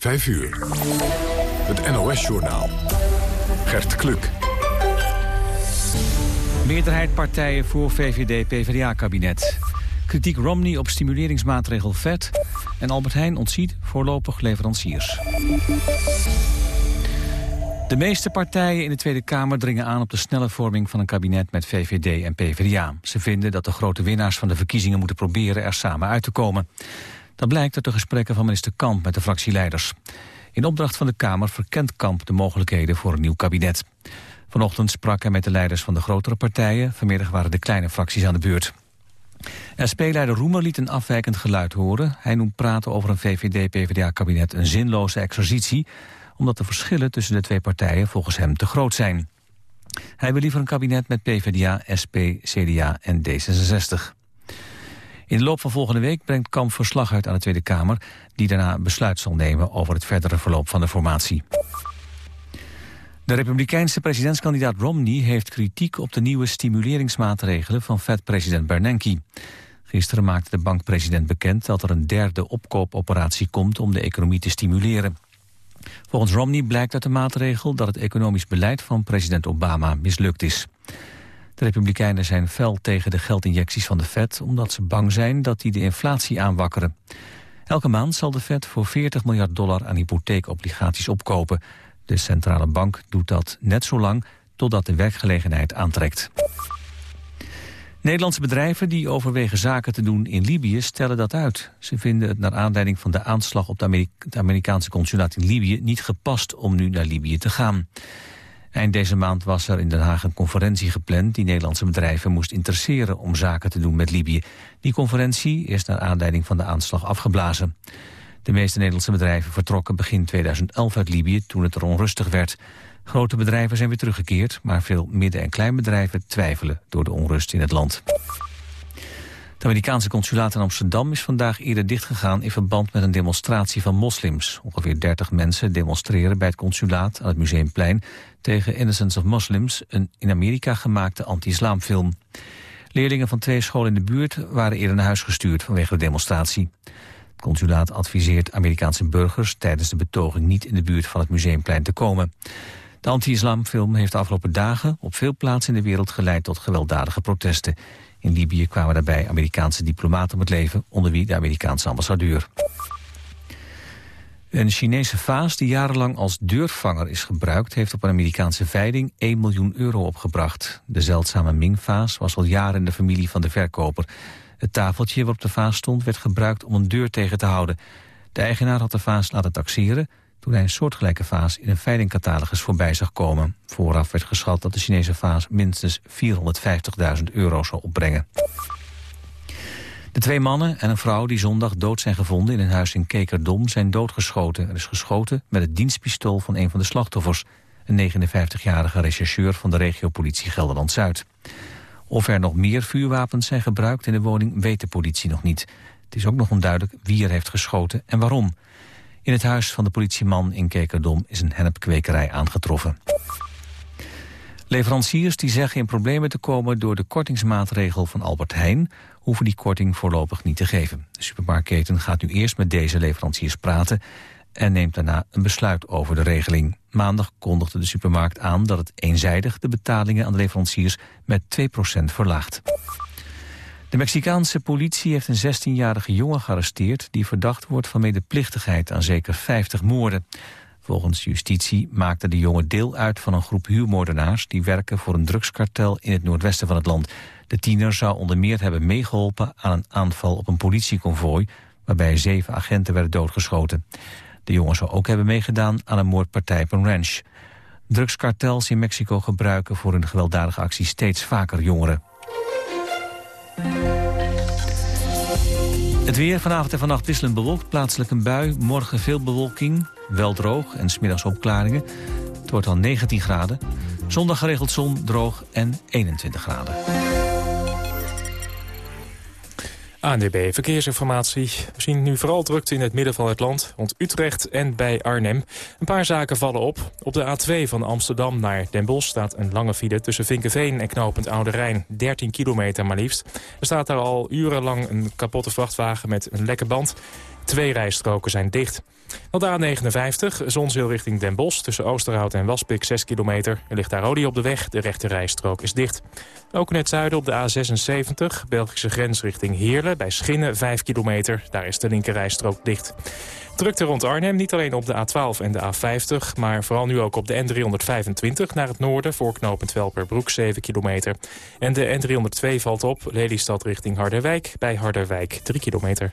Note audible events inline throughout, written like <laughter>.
5 uur. Het NOS-journaal. Gert Kluk. Meerderheid partijen voor VVD-PVDA-kabinet. Kritiek Romney op stimuleringsmaatregel VET. En Albert Heijn ontziet voorlopig leveranciers. De meeste partijen in de Tweede Kamer dringen aan op de snelle vorming van een kabinet met VVD en PvdA. Ze vinden dat de grote winnaars van de verkiezingen moeten proberen er samen uit te komen. Dat blijkt uit de gesprekken van minister Kamp met de fractieleiders. In opdracht van de Kamer verkent Kamp de mogelijkheden voor een nieuw kabinet. Vanochtend sprak hij met de leiders van de grotere partijen. Vanmiddag waren de kleine fracties aan de beurt. SP-leider Roemer liet een afwijkend geluid horen. Hij noemt praten over een VVD-PVDA-kabinet een zinloze exercitie... omdat de verschillen tussen de twee partijen volgens hem te groot zijn. Hij wil liever een kabinet met PVDA, SP, CDA en D66. In de loop van volgende week brengt Kamp verslag uit aan de Tweede Kamer... die daarna besluit zal nemen over het verdere verloop van de formatie. De republikeinse presidentskandidaat Romney heeft kritiek op de nieuwe stimuleringsmaatregelen van Fed-president Bernanke. Gisteren maakte de bankpresident bekend dat er een derde opkoopoperatie komt om de economie te stimuleren. Volgens Romney blijkt uit de maatregel dat het economisch beleid van president Obama mislukt is. De Republikeinen zijn fel tegen de geldinjecties van de Fed... omdat ze bang zijn dat die de inflatie aanwakkeren. Elke maand zal de Fed voor 40 miljard dollar aan hypotheekobligaties opkopen. De centrale bank doet dat net zo lang totdat de werkgelegenheid aantrekt. Nederlandse bedrijven die overwegen zaken te doen in Libië stellen dat uit. Ze vinden het naar aanleiding van de aanslag op de Amerikaanse consulaat in Libië niet gepast om nu naar Libië te gaan. Eind deze maand was er in Den Haag een conferentie gepland... die Nederlandse bedrijven moest interesseren om zaken te doen met Libië. Die conferentie is naar aanleiding van de aanslag afgeblazen. De meeste Nederlandse bedrijven vertrokken begin 2011 uit Libië... toen het er onrustig werd. Grote bedrijven zijn weer teruggekeerd... maar veel midden- en kleinbedrijven twijfelen door de onrust in het land. Het Amerikaanse consulaat in Amsterdam is vandaag eerder dichtgegaan in verband met een demonstratie van moslims. Ongeveer 30 mensen demonstreren bij het consulaat aan het Museumplein tegen Innocence of Muslims, een in Amerika gemaakte anti-islamfilm. Leerlingen van twee scholen in de buurt waren eerder naar huis gestuurd vanwege de demonstratie. Het consulaat adviseert Amerikaanse burgers tijdens de betoging niet in de buurt van het Museumplein te komen. De anti-islamfilm heeft de afgelopen dagen op veel plaatsen in de wereld geleid tot gewelddadige protesten. In Libië kwamen daarbij Amerikaanse diplomaten om het leven, onder wie de Amerikaanse ambassadeur. Een Chinese vaas die jarenlang als deurvanger is gebruikt... heeft op een Amerikaanse veiling 1 miljoen euro opgebracht. De zeldzame Ming-vaas was al jaren in de familie van de verkoper. Het tafeltje waarop de vaas stond werd gebruikt om een deur tegen te houden. De eigenaar had de vaas laten taxeren... toen hij een soortgelijke vaas in een veilingcatalogus voorbij zag komen. Vooraf werd geschat dat de Chinese vaas minstens 450.000 euro zou opbrengen. De twee mannen en een vrouw die zondag dood zijn gevonden in een huis in Kekerdom zijn doodgeschoten. Er is geschoten met het dienstpistool van een van de slachtoffers. Een 59-jarige rechercheur van de regiopolitie Gelderland-Zuid. Of er nog meer vuurwapens zijn gebruikt in de woning weet de politie nog niet. Het is ook nog onduidelijk wie er heeft geschoten en waarom. In het huis van de politieman in Kekerdom is een hennepkwekerij aangetroffen. Leveranciers die zeggen in problemen te komen door de kortingsmaatregel van Albert Heijn hoeven die korting voorlopig niet te geven. De supermarktketen gaat nu eerst met deze leveranciers praten en neemt daarna een besluit over de regeling. Maandag kondigde de supermarkt aan dat het eenzijdig de betalingen aan de leveranciers met 2% verlaagt. De Mexicaanse politie heeft een 16-jarige jongen gearresteerd... die verdacht wordt van medeplichtigheid aan zeker 50 moorden. Volgens justitie maakte de jongen deel uit van een groep huurmoordenaars... die werken voor een drugskartel in het noordwesten van het land. De tiener zou onder meer hebben meegeholpen aan een aanval op een politieconvooi... waarbij zeven agenten werden doodgeschoten. De jongen zou ook hebben meegedaan aan een moordpartij op een ranch. Drugskartels in Mexico gebruiken voor hun gewelddadige actie steeds vaker jongeren. Het weer vanavond en vannacht wisselend bewolkt. Plaatselijk een bui. Morgen veel bewolking. Wel droog en smiddags opklaringen. Het wordt al 19 graden. Zondag geregeld zon, droog en 21 graden. ANDB Verkeersinformatie. We zien nu vooral drukte in het midden van het land, rond Utrecht en bij Arnhem. Een paar zaken vallen op. Op de A2 van Amsterdam naar Den Bosch staat een lange file... tussen Vinkenveen en knooppunt Oude Rijn, 13 kilometer maar liefst. Er staat daar al urenlang een kapotte vrachtwagen met een lekke band. Twee rijstroken zijn dicht. Op de A59, Zonzeel richting Den Bosch... tussen Oosterhout en Waspik 6 kilometer. Er ligt daar olie op de weg, de rechte rijstrook is dicht. Ook in het zuiden op de A76, Belgische grens richting Heerlen... bij Schinnen 5 kilometer, daar is de linker rijstrook dicht. Drukte rond Arnhem, niet alleen op de A12 en de A50... maar vooral nu ook op de N325 naar het noorden... voor knooppunt Welperbroek 7 kilometer. En de N302 valt op, Lelystad richting Harderwijk... bij Harderwijk 3 kilometer.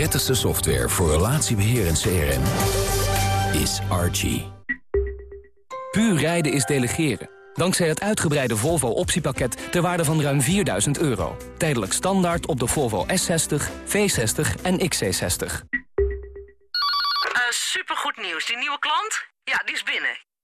Prettigste software voor relatiebeheer en CRM is Archie. Puur rijden is delegeren. Dankzij het uitgebreide Volvo optiepakket ter waarde van ruim 4000 euro. Tijdelijk standaard op de Volvo S60, V60 en XC60. Uh, supergoed nieuws. Die nieuwe klant? Ja, die is binnen.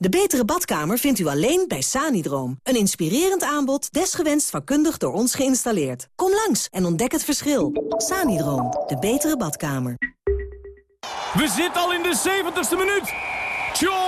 De betere badkamer vindt u alleen bij Sanidroom. Een inspirerend aanbod, desgewenst vakkundig door ons geïnstalleerd. Kom langs en ontdek het verschil. Sanidroom, de betere badkamer. We zitten al in de 70ste minuut. Tjonge,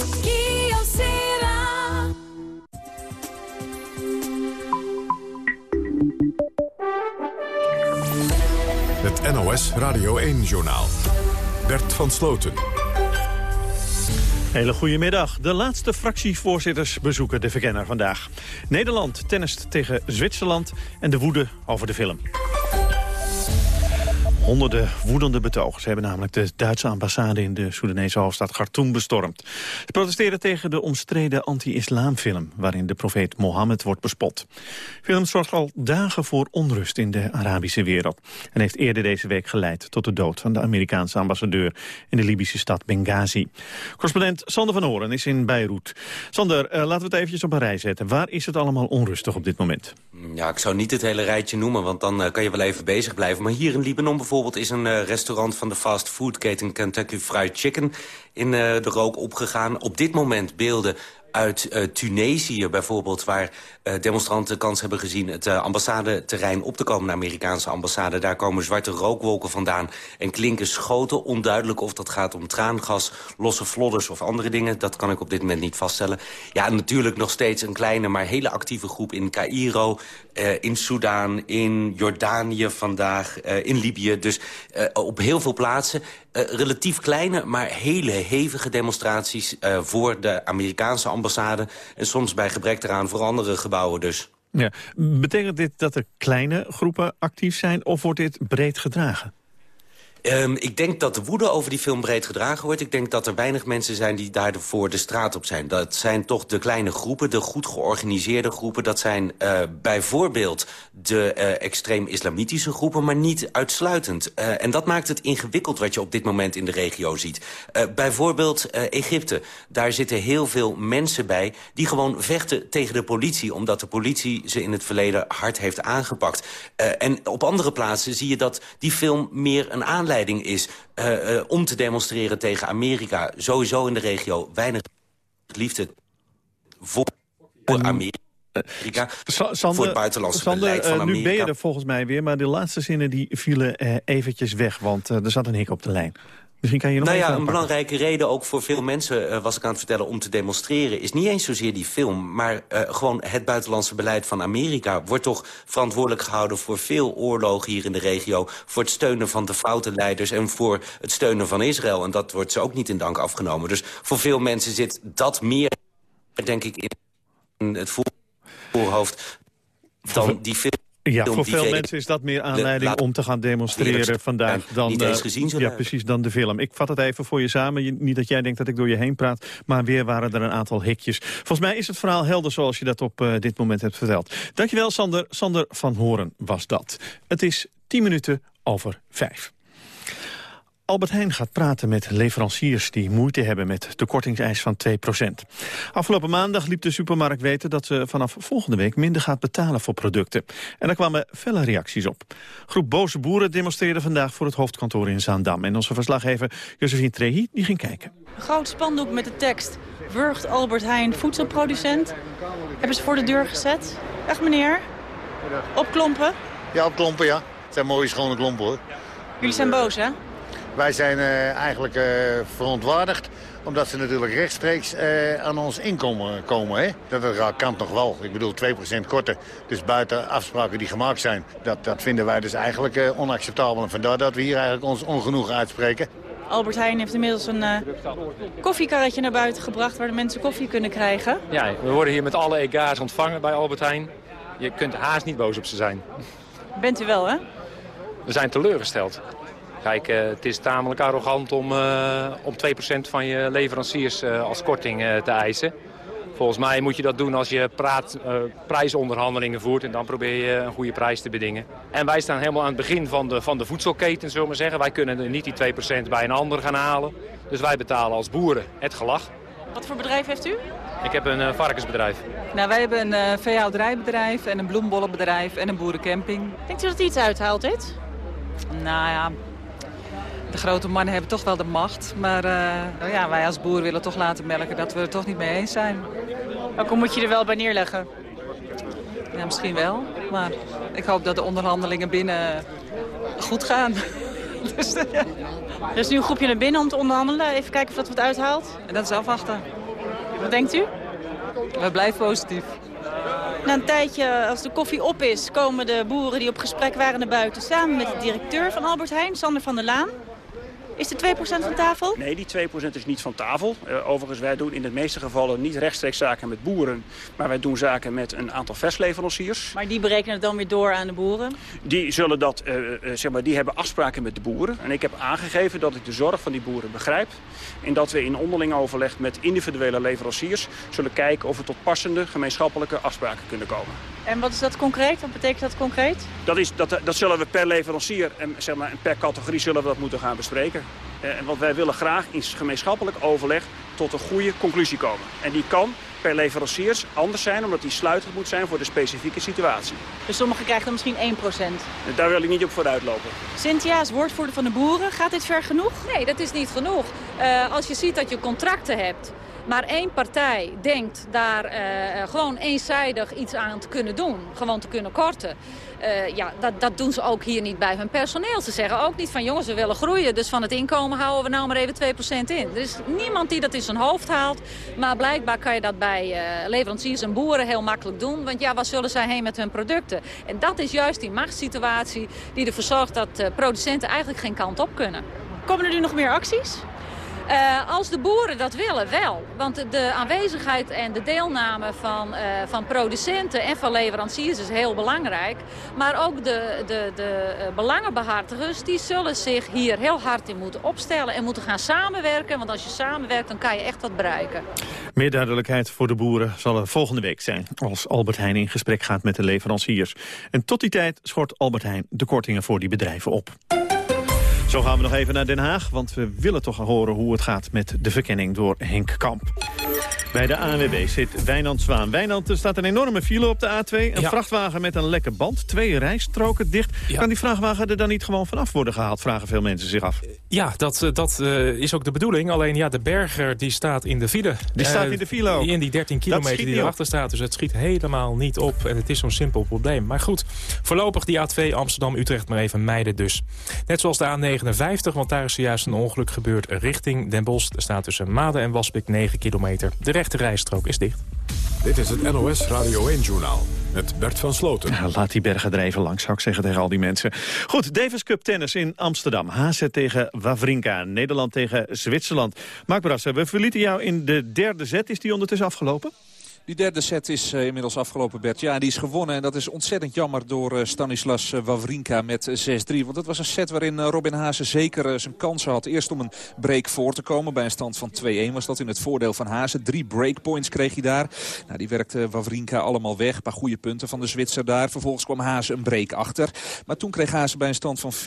NOS Radio 1-journaal. Bert van Sloten. Hele goedemiddag. De laatste fractievoorzitters bezoeken de verkenner vandaag. Nederland tennist tegen Zwitserland en de woede over de film. Honderden woedende betogers hebben namelijk de Duitse ambassade in de Soedanese hoofdstad Khartoum bestormd. Ze protesteren tegen de omstreden anti-islamfilm waarin de profeet Mohammed wordt bespot. De film zorgt al dagen voor onrust in de Arabische wereld en heeft eerder deze week geleid tot de dood van de Amerikaanse ambassadeur in de Libische stad Benghazi. Correspondent Sander van Horen is in Beirut. Sander, uh, laten we het eventjes op een rij zetten. Waar is het allemaal onrustig op dit moment? Ja, ik zou niet het hele rijtje noemen, want dan uh, kan je wel even bezig blijven. Maar hier in Libanon bijvoorbeeld is een uh, restaurant van de fastfoodketen Kentucky Fried Chicken in uh, de rook opgegaan. Op dit moment beelden uit uh, Tunesië bijvoorbeeld... waar demonstranten kans hebben gezien het uh, ambassadeterrein op te komen... de Amerikaanse ambassade. Daar komen zwarte rookwolken vandaan en klinken schoten. Onduidelijk of dat gaat om traangas, losse vlodders of andere dingen. Dat kan ik op dit moment niet vaststellen. Ja, natuurlijk nog steeds een kleine, maar hele actieve groep in Cairo... in Soudaan, in Jordanië vandaag, in Libië. Dus op heel veel plaatsen. relatief kleine, maar hele hevige demonstraties... voor de Amerikaanse ambassade ambassade... en soms bij gebrek eraan voor andere gebouwen dus. Ja. Betekent dit dat er kleine groepen actief zijn of wordt dit breed gedragen? Um, ik denk dat de woede over die film breed gedragen wordt. Ik denk dat er weinig mensen zijn die daarvoor de straat op zijn. Dat zijn toch de kleine groepen, de goed georganiseerde groepen. Dat zijn uh, bijvoorbeeld de uh, extreem-islamitische groepen, maar niet uitsluitend. Uh, en dat maakt het ingewikkeld wat je op dit moment in de regio ziet. bijvoorbeeld Egypte. Daar zitten heel veel mensen bij die gewoon vechten tegen de politie... omdat de politie ze in het verleden hard heeft aangepakt. en op andere plaatsen zie je dat die film meer een aanleiding is uh, uh, om te demonstreren tegen Amerika. Sowieso in de regio weinig liefde voor Amerika. Amerika, Sander, voor het buitenlandse Sander, beleid van Amerika. Nu ben je er volgens mij weer, maar de laatste zinnen die vielen eventjes weg, want er zat een hik op de lijn. Misschien kan je nog nou ja, een belangrijke reden ook voor veel mensen, eh, was ik aan het vertellen, om te demonstreren, is niet eens zozeer die film, maar eh, gewoon het buitenlandse beleid van Amerika wordt toch verantwoordelijk gehouden voor veel oorlogen hier in de regio, voor het steunen van de foute leiders en voor het steunen van Israël. En dat wordt ze ook niet in dank afgenomen. Dus voor veel mensen zit dat meer, denk ik, in het voorhoofd dan die film. Ja, voor veel mensen is dat meer aanleiding laat- om te gaan demonstreren Eerlijk vandaag dan, niet eh, eens gezien ja, precies, dan de film. Ik vat het even voor je samen. Je- niet dat jij denkt dat ik door je heen praat, maar weer waren er een aantal hikjes. Volgens mij is het verhaal helder zoals je dat op eh, dit moment hebt verteld. Dankjewel Sander. Sander van Horen was dat. Het is 10 minuten over vijf. Albert Heijn gaat praten met leveranciers die moeite hebben met de kortingseis van 2% Afgelopen maandag liet de supermarkt weten dat ze vanaf volgende week minder gaat betalen voor producten. En daar kwamen felle reacties op. Groep boze boeren demonstreerde vandaag voor het hoofdkantoor in Zaandam. En onze verslaggever Josephine Trehi die ging kijken. Een groot spandoek met de tekst... Wurgt Albert Heijn voedselproducent. Hebben ze voor de deur gezet. Dag meneer. Opklompen. Ja, op klompen, ja. Het zijn mooie schone klompen, hoor. Jullie zijn boos, hè? Wij zijn eh, eigenlijk eh, verontwaardigd omdat ze natuurlijk rechtstreeks eh, aan ons inkomen komen. Hè? Dat, kan toch wel. Ik bedoel, 2% korter. Dus buiten afspraken die gemaakt zijn. Dat, dat vinden wij dus eigenlijk eh, onacceptabel. En vandaar dat we hier eigenlijk ons ongenoegen uitspreken. Albert Heijn heeft inmiddels een eh, koffiekarretje naar buiten gebracht... waar de mensen koffie kunnen krijgen. Ja, we worden hier met alle ega's ontvangen bij Albert Heijn. Je kunt haast niet boos op ze zijn. Bent u wel, hè? We zijn teleurgesteld. Kijk, eh, het is tamelijk arrogant om, eh, om 2% van je leveranciers eh, als korting eh, te eisen. Volgens mij moet je dat doen als je praat, eh, prijsonderhandelingen voert... en dan probeer je een goede prijs te bedingen. En wij staan helemaal aan het begin van de, van de voedselketen, zullen we maar zeggen. Wij kunnen er niet die 2% bij een ander gaan halen. Dus wij betalen als boeren het gelag. Wat voor bedrijf heeft u? Ik heb een varkensbedrijf. Nou, wij hebben een eh veehouderijbedrijf en een bloembollenbedrijf en een boerencamping. Denkt u dat hij iets uithaalt, dit? Nou ja, de grote mannen hebben toch wel de macht. Maar eh, nou ja, wij als boer willen toch laten merken dat we het toch niet mee eens zijn. Ook al moet je er wel bij neerleggen. Ja, misschien wel. Maar ik hoop dat de onderhandelingen binnen goed gaan. <laughs> dus, eh, ja. Er is nu een groepje naar binnen om te onderhandelen. Even kijken of dat wat uithaalt. En dat is afwachten. Wat denkt u? We blijven positief. Na een tijdje, als de koffie op is, komen de boeren die op gesprek waren naar buiten... samen met de directeur van Albert Heijn, Sander van der Laan. Is de 2% van tafel? Nee, die 2% is niet van tafel. Uh, overigens, wij doen in de meeste gevallen niet rechtstreeks zaken met boeren... maar wij doen zaken met een aantal verstleveranciers. Maar die berekenen het dan weer door aan de boeren? Die, zullen dat, uh, uh, zeg maar, die hebben afspraken met de boeren. En ik heb aangegeven dat ik de zorg van die boeren begrijp... en dat we in onderling overleg met individuele leveranciers... zullen kijken of we tot passende gemeenschappelijke afspraken kunnen komen. En wat is dat concreet? Wat betekent dat concreet? Dat, is, dat, dat zullen we per leverancier en, zeg maar, en per categorie zullen we dat moeten gaan bespreken. En want wij willen graag in gemeenschappelijk overleg tot een goede conclusie komen. En die kan per leveranciers anders zijn, omdat die sluitend moet zijn voor de specifieke situatie. Dus sommigen krijgen dan misschien 1%? Daar wil ik niet op vooruitlopen. Cynthia is woordvoerder van de boeren. Gaat dit ver genoeg? Nee, dat is niet genoeg. Uh, als je ziet dat je contracten hebt maar één partij denkt daar uh, gewoon eenzijdig iets aan te kunnen doen. Gewoon te kunnen korten. Uh, ja, dat, dat doen ze ook hier niet bij hun personeel. Ze zeggen ook niet van jongens, we willen groeien. Dus van het inkomen houden we nou maar even 2% in. Er is niemand die dat in zijn hoofd haalt. Maar blijkbaar kan je dat bij leveranciers en boeren heel makkelijk doen. Want ja, waar zullen zij heen met hun producten? En dat is juist die machtssituatie die ervoor zorgt dat producenten eigenlijk geen kant op kunnen. Komen er nu nog meer acties? Uh, als de boeren dat willen, wel. Want de aanwezigheid en de deelname van, uh, van producenten en van leveranciers is heel belangrijk. Maar ook de, de, de uh, belangenbehartigers die zullen zich hier heel hard in moeten opstellen en moeten gaan samenwerken. Want als je samenwerkt, dan kan je echt wat bereiken. Meer duidelijkheid voor de boeren zal er volgende week zijn... als Albert Heijn in gesprek gaat met de leveranciers. En tot die tijd schort Albert Heijn de kortingen voor die bedrijven op. Zo gaan we nog even naar Den Haag, want we willen toch horen hoe het gaat met de verkenning door Henk Kamp. Bij de ANWB zit Wijnand Zwaan. Wijnand, er staat een enorme file op de A2. Een vrachtwagen met een lekke band. Twee rijstroken dicht. Kan die vrachtwagen er dan niet gewoon vanaf worden gehaald? Vragen veel mensen zich af. Ja, dat, eh, dat uh, is ook de bedoeling. Alleen ja, de berger die staat in de file. Die uh, staat in de file ook. In die 13 kilometer die erachter staat. Dus het schiet helemaal niet op. En het is zo'n simpel probleem. Maar goed, voorlopig die A2 Amsterdam-Utrecht maar even mijden dus. Net zoals de A59, want daar is zojuist een ongeluk gebeurd richting Den Bosch. Er staat tussen Maden en Waspik 9 kilometer. De rechte rijstrook is dicht. Dit is het NOS Radio 1-journaal met Bert van Sloten. Ja, laat die bergen er even langs, zou ik zeggen tegen al die mensen. Goed, Davis Cup tennis in Amsterdam. HZ tegen Wawrinka, Nederland tegen Zwitserland. Mark Brasser, we verlieten jou in de derde set. Is die ondertussen afgelopen? Die derde set is uh, inmiddels afgelopen, Bert. Ja, die is gewonnen. En dat is ontzettend jammer door uh, Stanislas uh, Wawrinka met 6-3. Want dat was een set waarin Robin Haase zeker zijn kansen had. Eerst om een break voor te komen. Bij een stand van 2-1 was dat in het voordeel van Haase. Drie breakpoints kreeg hij daar. Nou, die werkte Wawrinka allemaal weg. Een paar goede punten van de Zwitser daar. Vervolgens kwam Haase een break achter. Maar toen kreeg Haase bij een stand van 4-3.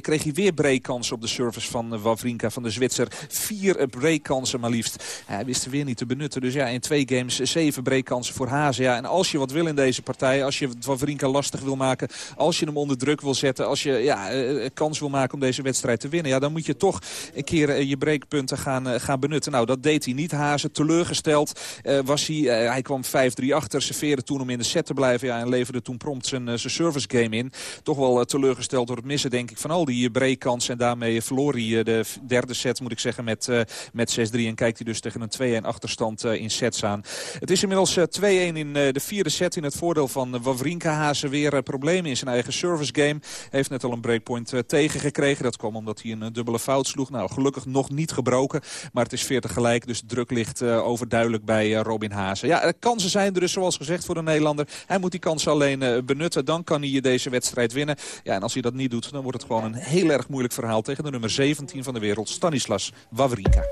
Kreeg hij weer breakkansen op de service van Wawrinka van de Zwitser. Vier breakkansen maar liefst. Hij wist er weer niet te benutten. Dus ja, in twee games 7 breekkansen voor. Ja, en als je wat wil in deze partij, als je Wawrinka lastig wil maken... als je hem onder druk wil zetten, als je ja, uh, kans wil maken om deze wedstrijd te winnen... Ja, dan moet je toch een keer uh, je breekpunten gaan, gaan benutten. Nou, dat deed hij niet. Hazen teleurgesteld was hij. hij kwam 5-3 achter, serveerde toen om in de set te blijven... Ja, en leverde toen prompt zijn, zijn service game in. Toch wel teleurgesteld door het missen, denk ik, van al die breekkansen. En daarmee verloor hij de derde set, moet ik zeggen, met, met 6-3. En kijkt hij dus tegen een 2-1 achterstand in sets aan. Het is inmiddels 2-1 in de vierde set in het voordeel van Wawrinka. Hazen weer problemen in zijn eigen service game. Heeft net al een breakpoint tegengekregen. Dat kwam omdat hij een dubbele fout sloeg. Nou, gelukkig nog niet gebroken. Maar het is 40 gelijk, dus de druk ligt overduidelijk bij Robin Hazen. Ja, kansen zijn er dus zoals gezegd voor de Nederlander. Hij moet die kansen alleen benutten. Dan kan hij deze wedstrijd winnen. Ja, en als hij dat niet doet, dan wordt het gewoon een heel erg moeilijk verhaal... tegen de nummer 17 van de wereld, Stanislas Wawrinka.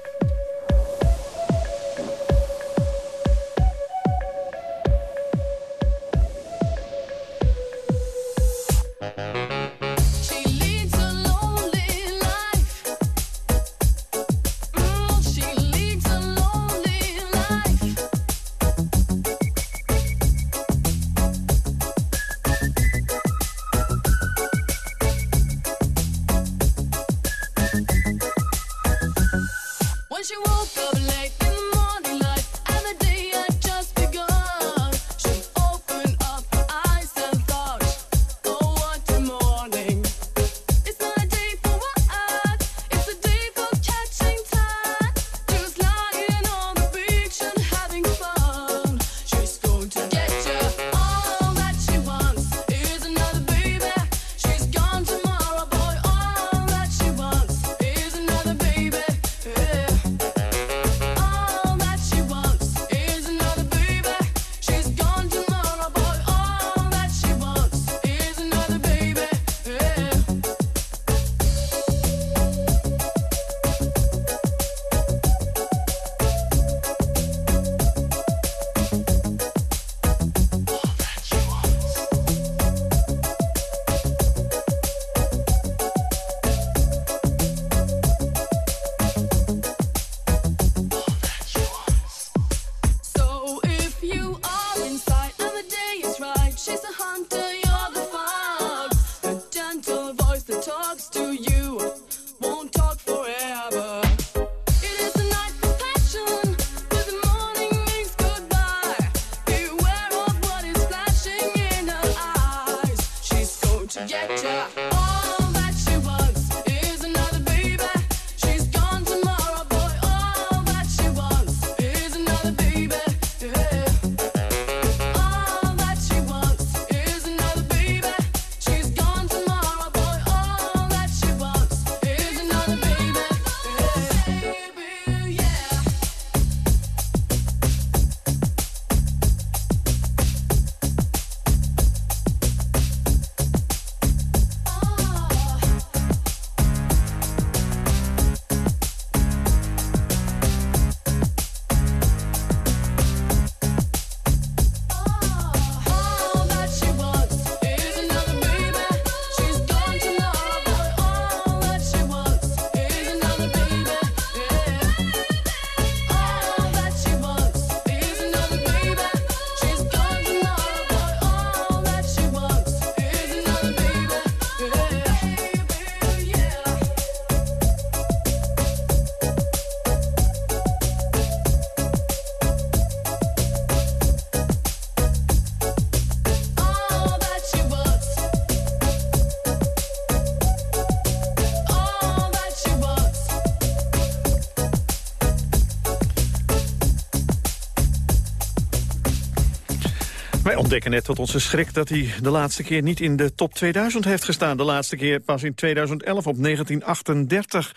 Ontdekken net tot onze schrik dat hij de laatste keer niet in de top 2000 heeft gestaan. De laatste keer pas in 2011 op 1938.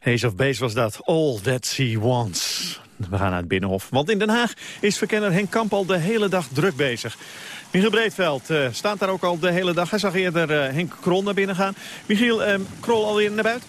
Haze of Base was dat. All That She Wants. We gaan naar het Binnenhof. Want in Den Haag is verkenner Henk Kamp al de hele dag druk bezig. Michiel Breedveld uh, staat daar ook al de hele dag. Hij zag eerder uh, Henk Krol naar binnen gaan. Michiel, uh, Krol alweer naar buiten?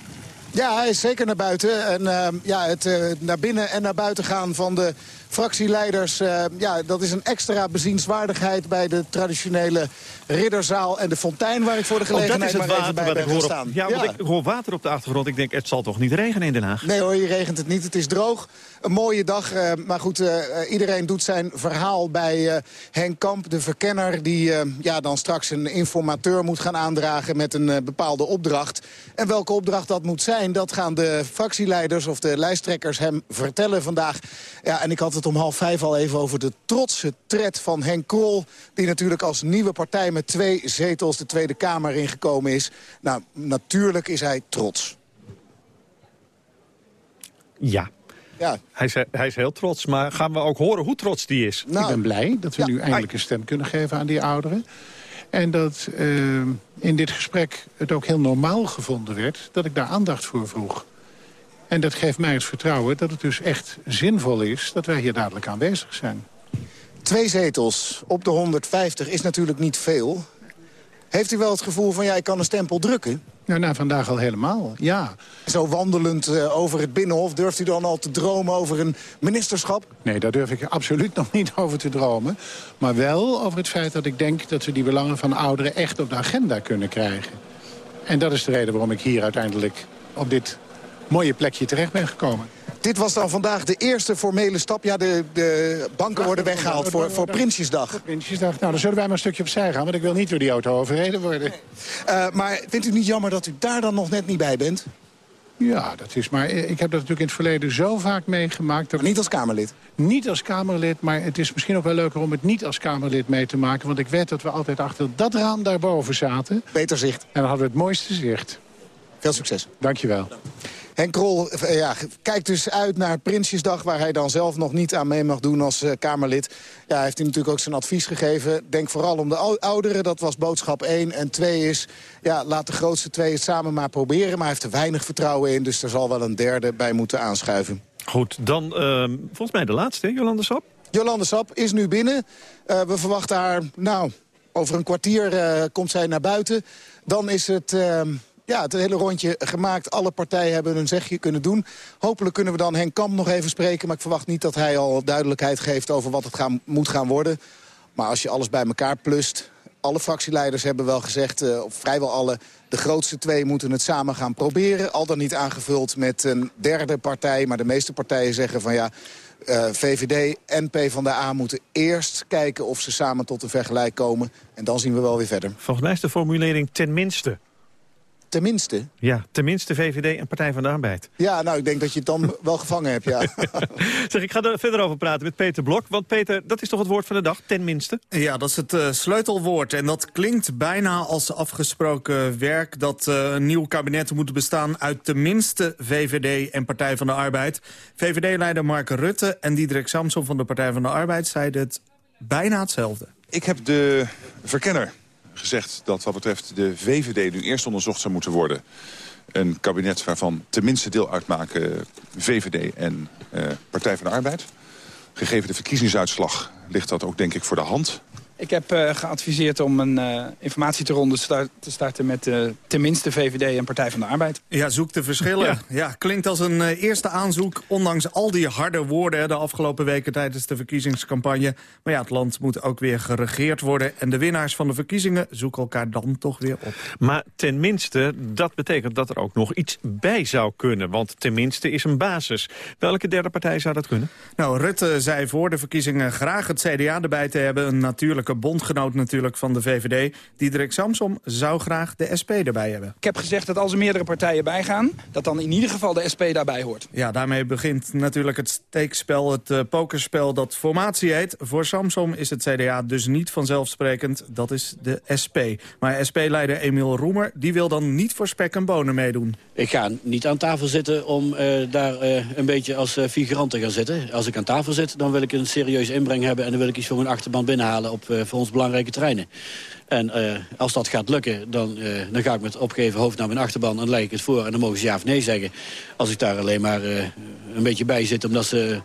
Ja, hij is zeker naar buiten. En ehm, ja, het naar binnen en naar buiten gaan van de fractieleiders. Uh, ja, dat is een extra bezienswaardigheid bij de traditionele ridderzaal en de fontein... waar ik voor de gelegenheid oh, dat is het water bij ben gaan staan. Ja, want ik hoor water op de achtergrond. Ik denk, het zal toch niet regenen in Den Haag? Nee hoor, je regent het niet. Het is droog. Een mooie dag. Uh, maar goed, uh, iedereen doet zijn verhaal bij Henk Kamp, de verkenner... die ja, dan straks een informateur moet gaan aandragen met een bepaalde opdracht. En welke opdracht dat moet zijn, dat gaan de fractieleiders of de lijsttrekkers hem vertellen vandaag. Ja, en ik had het om half vijf al even over de trotse tred van Henk Krol... die natuurlijk als nieuwe partij met twee zetels de Tweede Kamer ingekomen is. Nou, natuurlijk is hij trots. Ja. Ja. Hij, is, hij is heel trots, maar gaan we ook horen hoe trots die is? Nou, ik ben blij dat we nu eindelijk een stem kunnen geven aan die ouderen. En dat uh, in dit gesprek het ook heel normaal gevonden werd... dat ik daar aandacht voor vroeg. En dat geeft mij het vertrouwen dat het dus echt zinvol is... dat wij hier dadelijk aanwezig zijn. Twee zetels op de 150 is natuurlijk niet veel. Heeft u wel het gevoel van, ja, ik kan een stempel drukken? Nou, na vandaag al helemaal, ja. Zo wandelend uh, over het Binnenhof, durft u dan al te dromen over een ministerschap? Nee, daar durf ik absoluut <laughs> nog niet over te dromen. Maar wel over het feit dat ik denk dat we die belangen van ouderen echt op de agenda kunnen krijgen. En dat is de reden waarom ik hier uiteindelijk op dit mooie plekje terecht ben gekomen. Dit was dan vandaag de eerste formele stap. Ja, de, de banken worden weggehaald voor, voor Prinsjesdag. Prinsjesdag. Nou, dan zullen wij maar een stukje opzij gaan... want ik wil niet door die auto overreden worden. Uh, maar vindt u niet jammer dat u daar dan nog net niet bij bent? Ja, dat is maar... Ik heb dat natuurlijk in het verleden zo vaak meegemaakt... Dat... niet als Kamerlid? Niet als Kamerlid, maar het is misschien ook wel leuker om het niet als Kamerlid mee te maken. Want ik weet dat we altijd achter dat raam daarboven zaten. Beter zicht. En dan hadden we het mooiste zicht. Veel succes. Dankjewel. Henk Krol eh, ja, kijkt dus uit naar Prinsjesdag... waar hij dan zelf nog niet aan mee mag doen als uh, Kamerlid. Ja, hij heeft hij natuurlijk ook zijn advies gegeven. Denk vooral om de ouderen, dat was boodschap 1. En 2 is, ja, laat de grootste twee het samen maar proberen. Maar hij heeft er weinig vertrouwen in, dus er zal wel een derde bij moeten aanschuiven. Goed, dan uh, volgens mij de laatste, Jolande Sap. Jolande Sap is nu binnen. Uh, we verwachten haar, nou, over een kwartier komt zij naar buiten. Dan is het ehm, ja, het hele rondje gemaakt. Alle partijen hebben hun zegje kunnen doen. Hopelijk kunnen we dan Henk Kamp nog even spreken. Maar ik verwacht niet dat hij al duidelijkheid geeft over wat het gaan, moet gaan worden. Maar als je alles bij elkaar plust... Alle fractieleiders hebben wel gezegd, uh, of vrijwel alle... de grootste twee moeten het samen gaan proberen. Al dan niet aangevuld met een derde partij. Maar de meeste partijen zeggen van ja... Uh, VVD en PvdA moeten eerst kijken of ze samen tot een vergelijk komen. En dan zien we wel weer verder. Volgens mij is de formulering tenminste. Tenminste? Ja, tenminste VVD en Partij van de Arbeid. Ja, nou, ik denk dat je het dan wel <laughs> gevangen hebt, ja. <laughs> zeg, ik ga er verder over praten met Peter Blok. Want Peter, dat is toch het woord van de dag, tenminste? Ja, dat is het uh, sleutelwoord. En dat klinkt bijna als afgesproken werk... dat uh, een nieuw kabinet moet bestaan uit tenminste VVD en Partij van de Arbeid. VVD-leider Mark Rutte en Diederik Samson van de Partij van de Arbeid... zeiden het bijna hetzelfde. Ik heb de verkenner gezegd dat wat betreft de VVD nu eerst onderzocht zou moeten worden. Een kabinet waarvan tenminste deel uitmaken VVD en uh, Partij van de Arbeid. Gegeven de verkiezingsuitslag ligt dat ook denk ik voor de hand. Ik heb uh, geadviseerd om een uh, informatieronde start, te starten met uh, tenminste VVD en Partij van de Arbeid. Ja, zoek de verschillen. Ja, ja klinkt als een eerste aanzoek, ondanks al die harde woorden de afgelopen weken tijdens de verkiezingscampagne. Maar ja, het land moet ook weer geregeerd worden en de winnaars van de verkiezingen zoeken elkaar dan toch weer op. Maar tenminste, dat betekent dat er ook nog iets bij zou kunnen, want tenminste is een basis. Welke derde partij zou dat kunnen? Nou, Rutte zei voor de verkiezingen graag het CDA erbij te hebben, een natuurlijke bondgenoot natuurlijk van de VVD. Diederik Samsom zou graag de SP erbij hebben. Ik heb gezegd dat als er meerdere partijen bijgaan... dat dan in ieder geval de SP daarbij hoort. Ja, daarmee begint natuurlijk het steekspel, het uh, pokerspel dat formatie heet. Voor Samsom is het CDA dus niet vanzelfsprekend. Dat is de SP. Maar SP-leider Emiel Roemer die wil dan niet voor spek en bonen meedoen. Ik ga niet aan tafel zitten om uh, daar uh, een beetje als figurant te gaan zitten. Als ik aan tafel zit, dan wil ik een serieuze inbreng hebben... en dan wil ik iets voor mijn achterban binnenhalen op voor ons belangrijke treinen. En als dat gaat lukken, dan, dan ga ik met opgeven hoofd naar mijn achterban... en leg ik het voor en dan mogen ze ja of nee zeggen. Als ik daar alleen maar een beetje bij zit omdat ze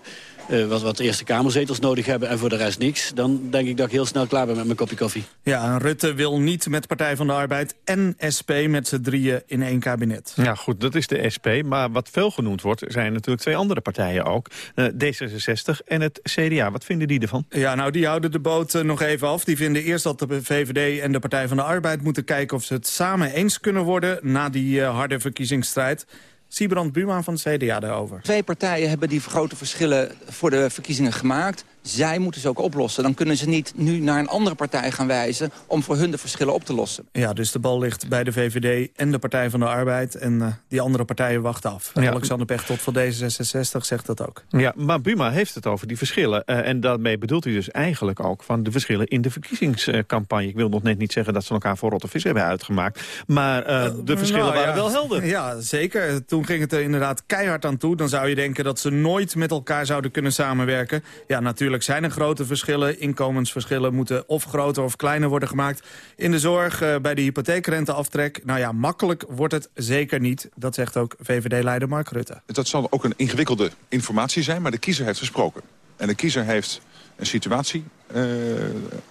uh, wat, wat Eerste Kamerzetels nodig hebben en voor de rest niks... dan denk ik dat ik heel snel klaar ben met mijn kopje koffie. Ja, Rutte wil niet met Partij van de Arbeid en SP met z'n drieën in één kabinet. Ja, goed, dat is de SP. Maar wat veel genoemd wordt, zijn natuurlijk twee andere partijen ook. Uh, D66 en het CDA. Wat vinden die ervan? Ja, nou, die houden de boot uh, nog even af. Die vinden eerst dat de VVD en de Partij van de Arbeid moeten kijken... of ze het samen eens kunnen worden na die harde verkiezingsstrijd... Siebrand Buma van CDA daarover. Twee partijen hebben die grote verschillen voor de verkiezingen gemaakt. Zij moeten ze ook oplossen. Dan kunnen ze niet nu naar een andere partij gaan wijzen... om voor hun de verschillen op te lossen. Ja, dus de bal ligt bij de VVD en de Partij van de Arbeid. En uh, die andere partijen wachten af. Ja. Alexander Pechtold van D66 zegt dat ook. Ja, maar Buma heeft het over die verschillen. Uh, en daarmee bedoelt hij dus eigenlijk ook van de verschillen in de verkiezingscampagne. Ik wil nog net niet zeggen dat ze elkaar voor rotte vis hebben uitgemaakt. Maar uh, de verschillen nou, waren ja. wel helder. Ja, zeker. Toen ging het er inderdaad keihard aan toe. Dan zou je denken dat ze nooit met elkaar zouden kunnen samenwerken. Ja, natuurlijk zijn er grote verschillen. Inkomensverschillen moeten of groter of kleiner worden gemaakt. In de zorg, uh, bij de hypotheekrenteaftrek. Nou ja, makkelijk wordt het zeker niet. Dat zegt ook VVD-leider Mark Rutte. Dat zal ook een ingewikkelde informatie zijn, maar de kiezer heeft gesproken. En de kiezer heeft een situatie uh,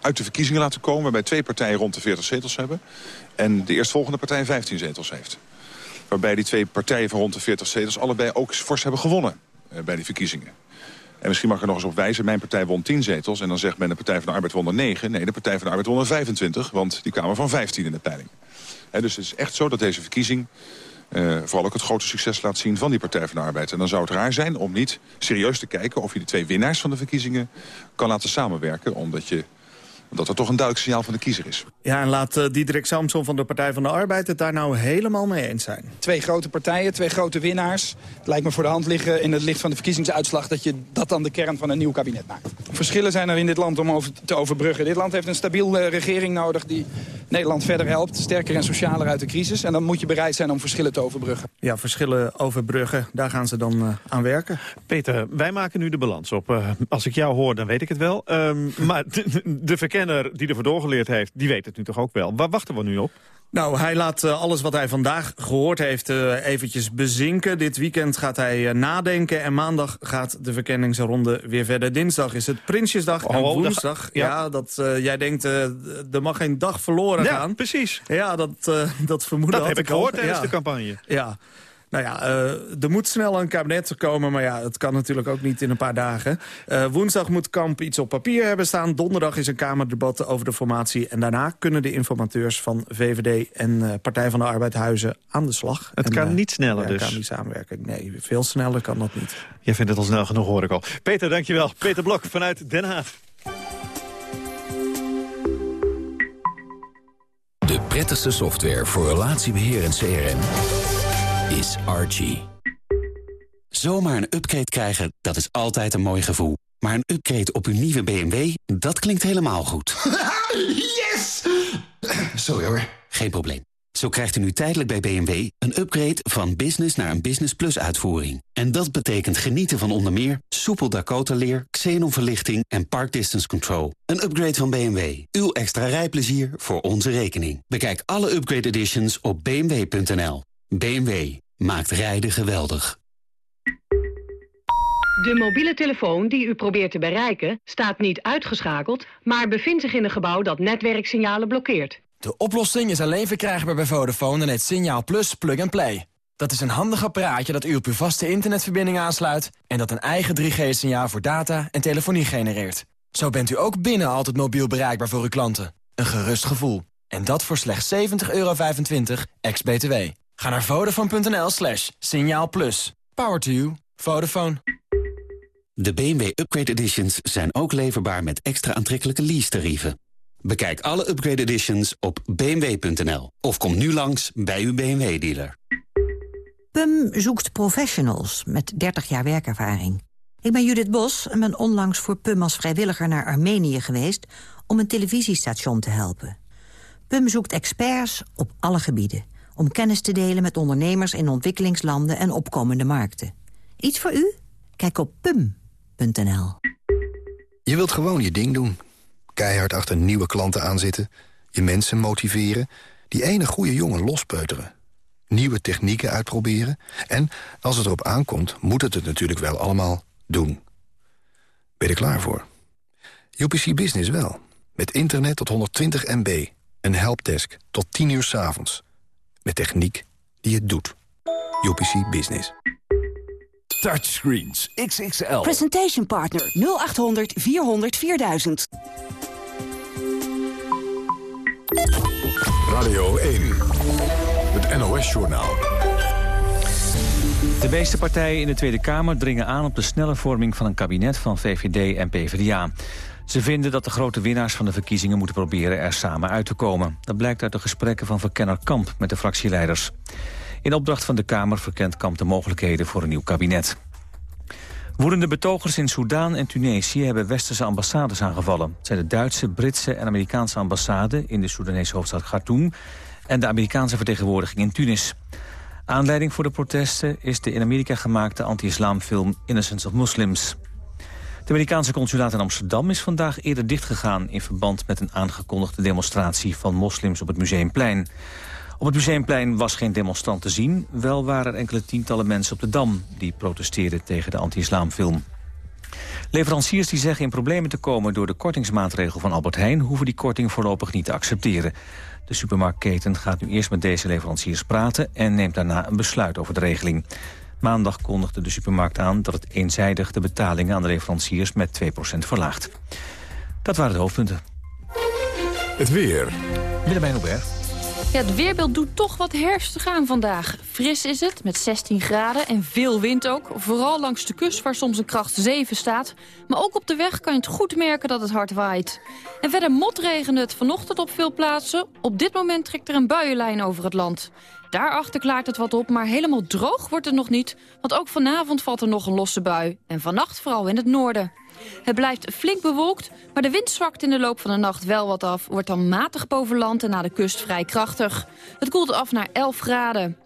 uit de verkiezingen laten komen... waarbij twee partijen rond de 40 zetels hebben... en de eerstvolgende partij 15 zetels heeft. Waarbij die twee partijen van rond de 40 zetels... allebei ook fors hebben gewonnen uh, bij die verkiezingen. En misschien mag ik er nog eens op wijzen, mijn partij won 10 zetels... en dan zegt men de Partij van de Arbeid won er 9. Nee, de Partij van de Arbeid won er 25, want die kwamen van 15 in de peiling. Dus het is echt zo dat deze verkiezing... Uh, vooral ook het grote succes laat zien van die Partij van de Arbeid. En dan zou het raar zijn om niet serieus te kijken... of je de twee winnaars van de verkiezingen kan laten samenwerken... omdat je dat er toch een duidelijk signaal van de kiezer is. Ja, en laat uh, Diederik Samson van de Partij van de Arbeid het daar nou helemaal mee eens zijn. Twee grote partijen, twee grote winnaars. Het lijkt me voor de hand liggen in het licht van de verkiezingsuitslag... dat je dat dan de kern van een nieuw kabinet maakt. Verschillen zijn er in dit land om over te overbruggen. Dit land heeft een stabiele uh, regering nodig die Nederland verder helpt. Sterker en socialer uit de crisis. En dan moet je bereid zijn om verschillen te overbruggen. Ja, verschillen overbruggen, daar gaan ze dan uh, aan werken. Peter, wij maken nu de balans op. Uh, als ik jou hoor, dan weet ik het wel. Um, <laughs> maar de, de die ervoor doorgeleerd heeft, die weet het nu toch ook wel. Waar wachten we nu op? Nou, hij laat uh, alles wat hij vandaag gehoord heeft uh, eventjes bezinken. Dit weekend gaat hij uh, nadenken en maandag gaat de verkenningsronde weer verder. Dinsdag is het Prinsjesdag oh, en woensdag. Ja. ja, dat jij denkt, er mag geen dag verloren ja, gaan. precies. Ja, dat, <laughs> dat vermoeden Dat heb ik gehoord tijdens ja. de campagne. Ja. Nou ja, uh, er moet snel een kabinet komen, maar ja, het kan natuurlijk ook niet in een paar dagen. Uh, woensdag moet Kamp iets op papier hebben staan. Donderdag is een Kamerdebat over de formatie. En daarna kunnen de informateurs van VVD en uh, Partij van de Arbeid Huizen aan de slag. Het en, kan niet sneller ja, dus? kan niet samenwerken. Nee, veel sneller kan dat niet. Jij vindt het al snel genoeg, hoor ik al. Peter, dankjewel. Peter Blok vanuit Den Haag. De prettigste software voor relatiebeheer en CRM is Archie. Zomaar een upgrade krijgen, dat is altijd een mooi gevoel. Maar een upgrade op uw nieuwe BMW, dat klinkt helemaal goed. <laughs> yes! Sorry hoor. Geen probleem. Zo krijgt u nu tijdelijk bij BMW een upgrade van business naar een Business Plus uitvoering. En dat betekent genieten van onder meer soepel Dakota-leer, xenonverlichting en park distance control. Een upgrade van BMW. Uw extra rijplezier voor onze rekening. Bekijk alle upgrade editions op bmw.nl. BMW maakt rijden geweldig. De mobiele telefoon die u probeert te bereiken staat niet uitgeschakeld... maar bevindt zich in een gebouw dat netwerksignalen blokkeert. De oplossing is alleen verkrijgbaar bij Vodafone en het Signaal Plus Plug and Play. Dat is een handig apparaatje dat u op uw vaste internetverbinding aansluit... en dat een eigen 3G-signaal voor data en telefonie genereert. Zo bent u ook binnen altijd mobiel bereikbaar voor uw klanten. Een gerust gevoel. En dat voor slechts 70,25 euro ex-BTW. Ga naar vodafone.nl slash signaal plus. Power to you. Vodafone. De BMW Upgrade Editions zijn ook leverbaar met extra aantrekkelijke lease-tarieven. Bekijk alle Upgrade Editions op bmw.nl of kom nu langs bij uw BMW-dealer. PUM zoekt professionals met 30 jaar werkervaring. Ik ben Judith Bos en ben onlangs voor PUM als vrijwilliger naar Armenië geweest... om een televisiestation te helpen. PUM zoekt experts op alle gebieden om kennis te delen met ondernemers in ontwikkelingslanden en opkomende markten. Iets voor u? Kijk op pum.nl. Je wilt gewoon je ding doen. Keihard achter nieuwe klanten aanzitten. Je mensen motiveren. Die ene goede jongen lospeuteren. Nieuwe technieken uitproberen. En als het erop aankomt, moet het het natuurlijk wel allemaal doen. Ben je er klaar voor? UPC Business wel. Met internet tot 120 MB. Een helpdesk tot 10 uur s avonds. Met techniek die het doet. UPC Business. Touchscreens XXL. Presentation Partner 0800 400 4000. Radio 1. Het NOS-journaal. De meeste partijen in de Tweede Kamer dringen aan op de snelle vorming van een kabinet van VVD en PvdA. Ze vinden dat de grote winnaars van de verkiezingen moeten proberen er samen uit te komen. Dat blijkt uit de gesprekken van verkenner Kamp met de fractieleiders. In opdracht van de Kamer verkent Kamp de mogelijkheden voor een nieuw kabinet. Woedende betogers in Soedan en Tunesië hebben westerse ambassades aangevallen. Het zijn de Duitse, Britse en Amerikaanse ambassade in de Soedanese hoofdstad Khartoum en de Amerikaanse vertegenwoordiging in Tunis. Aanleiding voor de protesten is de in Amerika gemaakte anti-islamfilm Innocence of Muslims. Het Amerikaanse consulaat in Amsterdam is vandaag eerder dichtgegaan... in verband met een aangekondigde demonstratie van moslims op het Museumplein. Op het Museumplein was geen demonstrant te zien. Wel waren er enkele tientallen mensen op de Dam... die protesteerden tegen de anti-islamfilm. Leveranciers die zeggen in problemen te komen door de kortingsmaatregel van Albert Heijn... hoeven die korting voorlopig niet te accepteren. De supermarktketen gaat nu eerst met deze leveranciers praten... en neemt daarna een besluit over de regeling. Maandag kondigde de supermarkt aan dat het eenzijdig de betalingen aan de leveranciers met 2% verlaagt. Dat waren de hoofdpunten. Het weer. Willemijn Hubert. Ja, het weerbeeld doet toch wat herfstig aan vandaag. Fris is het, met 16 graden en veel wind ook. Vooral langs de kust, waar soms een kracht 7 staat. Maar ook op de weg kan je het goed merken dat het hard waait. En verder motregende het vanochtend op veel plaatsen. Op dit moment trekt er een buienlijn over het land. Daarachter klaart het wat op, maar helemaal droog wordt het nog niet. Want ook vanavond valt er nog een losse bui. En vannacht vooral in het noorden. Het blijft flink bewolkt, maar de wind zwakt in de loop van de nacht wel wat af. Wordt dan matig boven land en naar de kust vrij krachtig. Het koelt af naar 11 graden.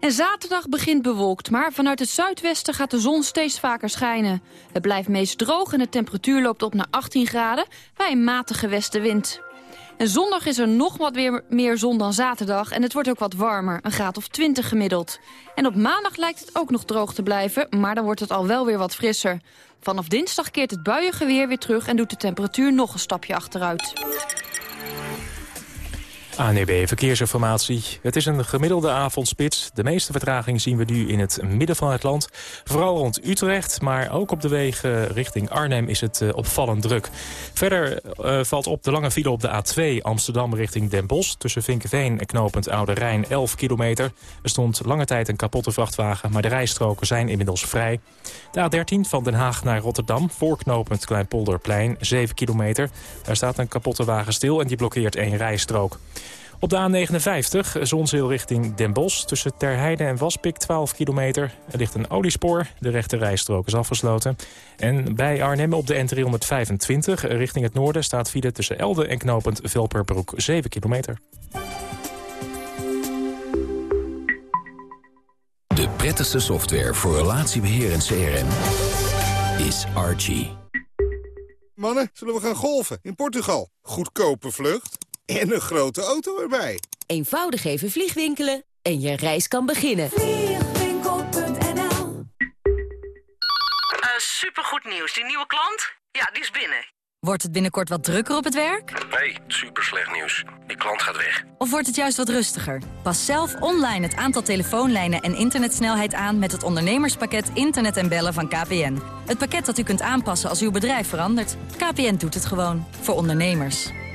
En zaterdag begint bewolkt, maar vanuit het zuidwesten gaat de zon steeds vaker schijnen. Het blijft meest droog en de temperatuur loopt op naar 18 graden bij een matige westenwind. En zondag is er nog wat weer meer zon dan zaterdag en het wordt ook wat warmer, een graad of 20 gemiddeld. En op maandag lijkt het ook nog droog te blijven, maar dan wordt het al wel weer wat frisser. Vanaf dinsdag keert het buiengeweer weer terug en doet de temperatuur nog een stapje achteruit. ANEB Verkeersinformatie. Het is een gemiddelde avondspits. De meeste vertraging zien we nu in het midden van het land. Vooral rond Utrecht, maar ook op de wegen richting Arnhem is het uh, opvallend druk. Verder uh, valt op de lange file op de A2 Amsterdam richting Den Bosch... tussen Vinkenveen en knooppunt Oude Rijn 11 kilometer. Er stond lange tijd een kapotte vrachtwagen, maar de rijstroken zijn inmiddels vrij. De A13 van Den Haag naar Rotterdam, voor knooppunt Kleinpolderplein 7 kilometer. Daar staat een kapotte wagen stil en die blokkeert één rijstrook. Op de A59, Zonzeel richting Den Bosch, tussen Terheide en Waspik 12 kilometer. Er ligt een oliespoor, de rechte rijstrook is afgesloten. En bij Arnhem op de N325 richting het noorden staat file tussen Elde en knooppunt Velperbroek 7 kilometer. De prettigste software voor relatiebeheer en CRM is Archie. Mannen, zullen we gaan golfen in Portugal? Goedkope vlucht en een grote auto erbij. Eenvoudig even vliegwinkelen en je reis kan beginnen. Vliegwinkel.nl uh, Supergoed nieuws. Die nieuwe klant? Ja, die is binnen. Wordt het binnenkort wat drukker op het werk? Nee, super slecht nieuws. Die klant gaat weg. Of wordt het juist wat rustiger? Pas zelf online het aantal telefoonlijnen en internetsnelheid aan... met het ondernemerspakket Internet en Bellen van KPN. Het pakket dat u kunt aanpassen als uw bedrijf verandert. KPN doet het gewoon. Voor ondernemers.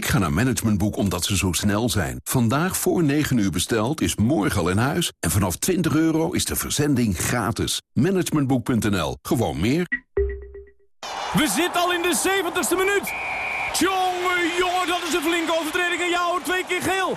Ik ga naar Managementboek omdat ze zo snel zijn. Vandaag voor 9 uur besteld is morgen al in huis. En vanaf 20 euro is de verzending gratis. Managementboek.nl. Gewoon meer. We zitten al in de 70ste minuut. Tjonge, jongen, dat is een flinke overtreding. En jou, twee keer geel.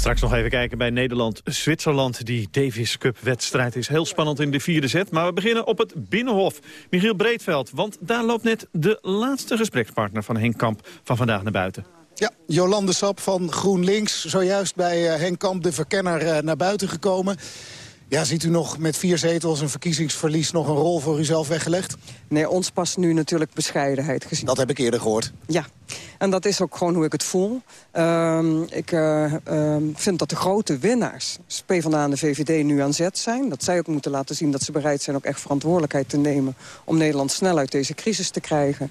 Straks nog even kijken bij Nederland-Zwitserland. Die Davis Cup-wedstrijd is heel spannend in de vierde set. Maar we beginnen op het Binnenhof. Michiel Breedveld, want daar loopt net de laatste gesprekspartner van Henk Kamp van vandaag naar buiten. Ja, Jolande Sap van GroenLinks, zojuist bij uh, Henk Kamp, de verkenner, uh, naar buiten gekomen. Ja, ziet u nog met vier zetels een verkiezingsverlies nog een rol voor uzelf weggelegd? Nee, ons past nu natuurlijk bescheidenheid gezien. Dat heb ik eerder gehoord. Ja, en dat is ook gewoon hoe ik het voel. Uh, ik uh, uh, vind dat de grote winnaars, PvdA en de VVD, nu aan zet zijn. Dat zij ook moeten laten zien dat ze bereid zijn ook echt verantwoordelijkheid te nemen... om Nederland snel uit deze crisis te krijgen.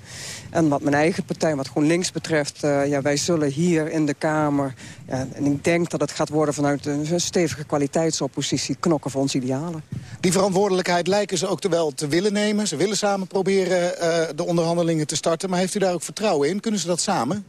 En wat mijn eigen partij, wat GroenLinks betreft... Uh, ja, wij zullen hier in de Kamer, ja, en ik denk dat het gaat worden... vanuit een stevige kwaliteitsoppositie knokken voor ons idealen. Die verantwoordelijkheid lijken ze ook te wel te willen nemen. Ze willen samen proberen de onderhandelingen te starten. Maar heeft u daar ook vertrouwen in? Kunnen ze dat samen?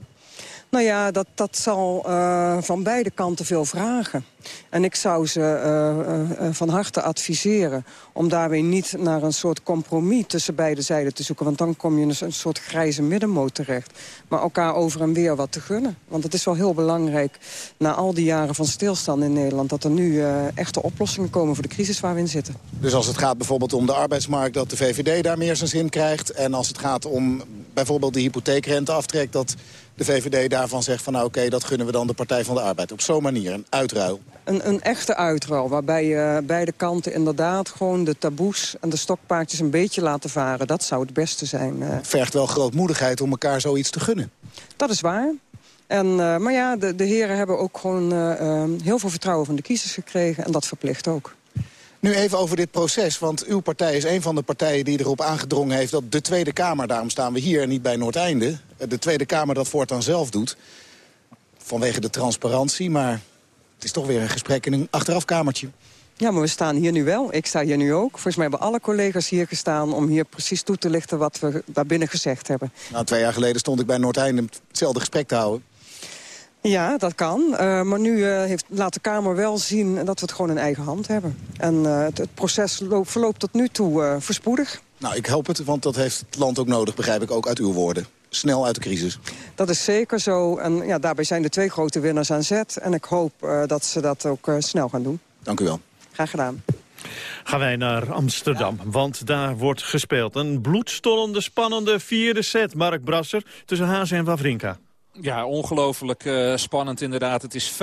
Nou ja, dat, dat zal uh, van beide kanten veel vragen. En ik zou ze uh, uh, van harte adviseren om daarmee niet naar een soort compromis tussen beide zijden te zoeken. Want dan kom je een soort grijze middenmoot terecht. Maar elkaar over en weer wat te gunnen. Want het is wel heel belangrijk, na al die jaren van stilstand in Nederland... dat er nu echte oplossingen komen voor de crisis waar we in zitten. Dus als het gaat bijvoorbeeld om de arbeidsmarkt... dat de VVD daar meer zijn zin krijgt. En als het gaat om bijvoorbeeld de hypotheekrenteaftrek... dat de VVD daarvan zegt van nou oké, okay, dat gunnen we dan de Partij van de Arbeid. Op zo'n manier, een uitruil. Een, een echte uitruil, waarbij je beide kanten inderdaad gewoon de taboes en de stokpaardjes een beetje laten varen. Dat zou het beste zijn. Het vergt wel grootmoedigheid om elkaar zoiets te gunnen. Dat is waar. En, uh, maar ja, de, de heren hebben ook gewoon uh, heel veel vertrouwen van de kiezers gekregen. En dat verplicht ook. Nu even over dit proces, want uw partij is een van de partijen die erop aangedrongen heeft... dat de Tweede Kamer, daarom staan we hier en niet bij Noordeinde... de Tweede Kamer dat voortaan zelf doet, vanwege de transparantie... maar het is toch weer een gesprek in een achterafkamertje. Ja, maar we staan hier nu wel. Ik sta hier nu ook. Volgens mij hebben alle collega's hier gestaan... om hier precies toe te lichten wat we daarbinnen gezegd hebben. Nou, twee jaar geleden stond ik bij Noordeinde hetzelfde gesprek te houden. Ja, dat kan. Uh, maar nu uh, heeft, laat de Kamer wel zien dat we het gewoon in eigen hand hebben. En uh, het, het, proces loop, verloopt tot nu toe voorspoedig. Nou, ik hoop het, want dat heeft het land ook nodig, begrijp ik ook uit uw woorden. Snel uit de crisis. Dat is zeker zo. En ja, daarbij zijn de twee grote winnaars aan zet. En ik hoop dat ze dat ook snel gaan doen. Dank u wel. Graag gedaan. Gaan wij naar Amsterdam, ja. want daar wordt gespeeld. Een bloedstollende, spannende vierde set, Mark Brasser, tussen Hazen en Wawrinka. Ja, ongelooflijk uh, spannend inderdaad. Het is 5-5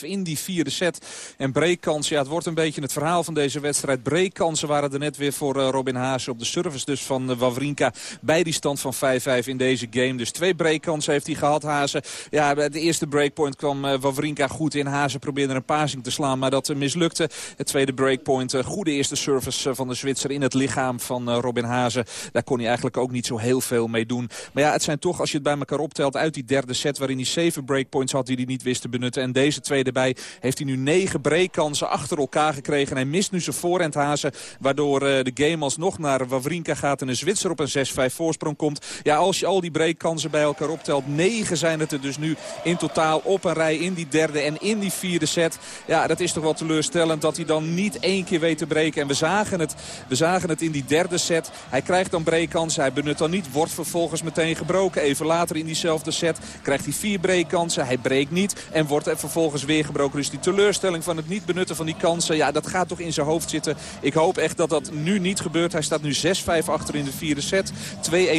in die vierde set. En breakkansen, ja, het wordt een beetje het verhaal van deze wedstrijd. Breakkansen waren er net weer voor uh, Robin Haase op de service dus van uh, Wawrinka. Bij die stand van 5-5 in deze game. Dus twee breakkansen heeft hij gehad, Haase. Ja, de eerste breakpoint kwam Wawrinka goed in. Haase probeerde een passing te slaan, maar dat mislukte. Het tweede breakpoint, goede eerste service van de Zwitser in het lichaam van Robin Haase. Daar kon hij eigenlijk ook niet zo heel veel mee doen. Maar ja, het zijn toch, als je het bij elkaar optelt, uit die derde set waarin hij zeven breakpoints had die hij niet wist te benutten. En deze twee erbij heeft hij nu negen breakkansen achter elkaar gekregen. En hij mist nu zijn voorhandhazen, waardoor uh, de game alsnog naar Wawrinka gaat en een Zwitser op een 6-5 voorsprong komt. Ja, als je al die breakkansen bij elkaar optelt, negen zijn het er dus nu in totaal op een rij in die derde en in die vierde set. Ja, dat is toch wel teleurstellend dat hij dan niet één keer weet te breken. En we zagen het, we zagen het in die derde set. Hij krijgt dan breakkansen, hij benut dan niet, wordt vervolgens meteen gebroken. Even later in diezelfde set Krijgt hij vier breekkansen, hij breekt niet. En wordt er vervolgens weer gebroken. Dus die teleurstelling van het niet benutten van die kansen, ja, dat gaat toch in zijn hoofd zitten. Ik hoop echt dat dat nu niet gebeurt. Hij staat nu 6-5 achter in de vierde set.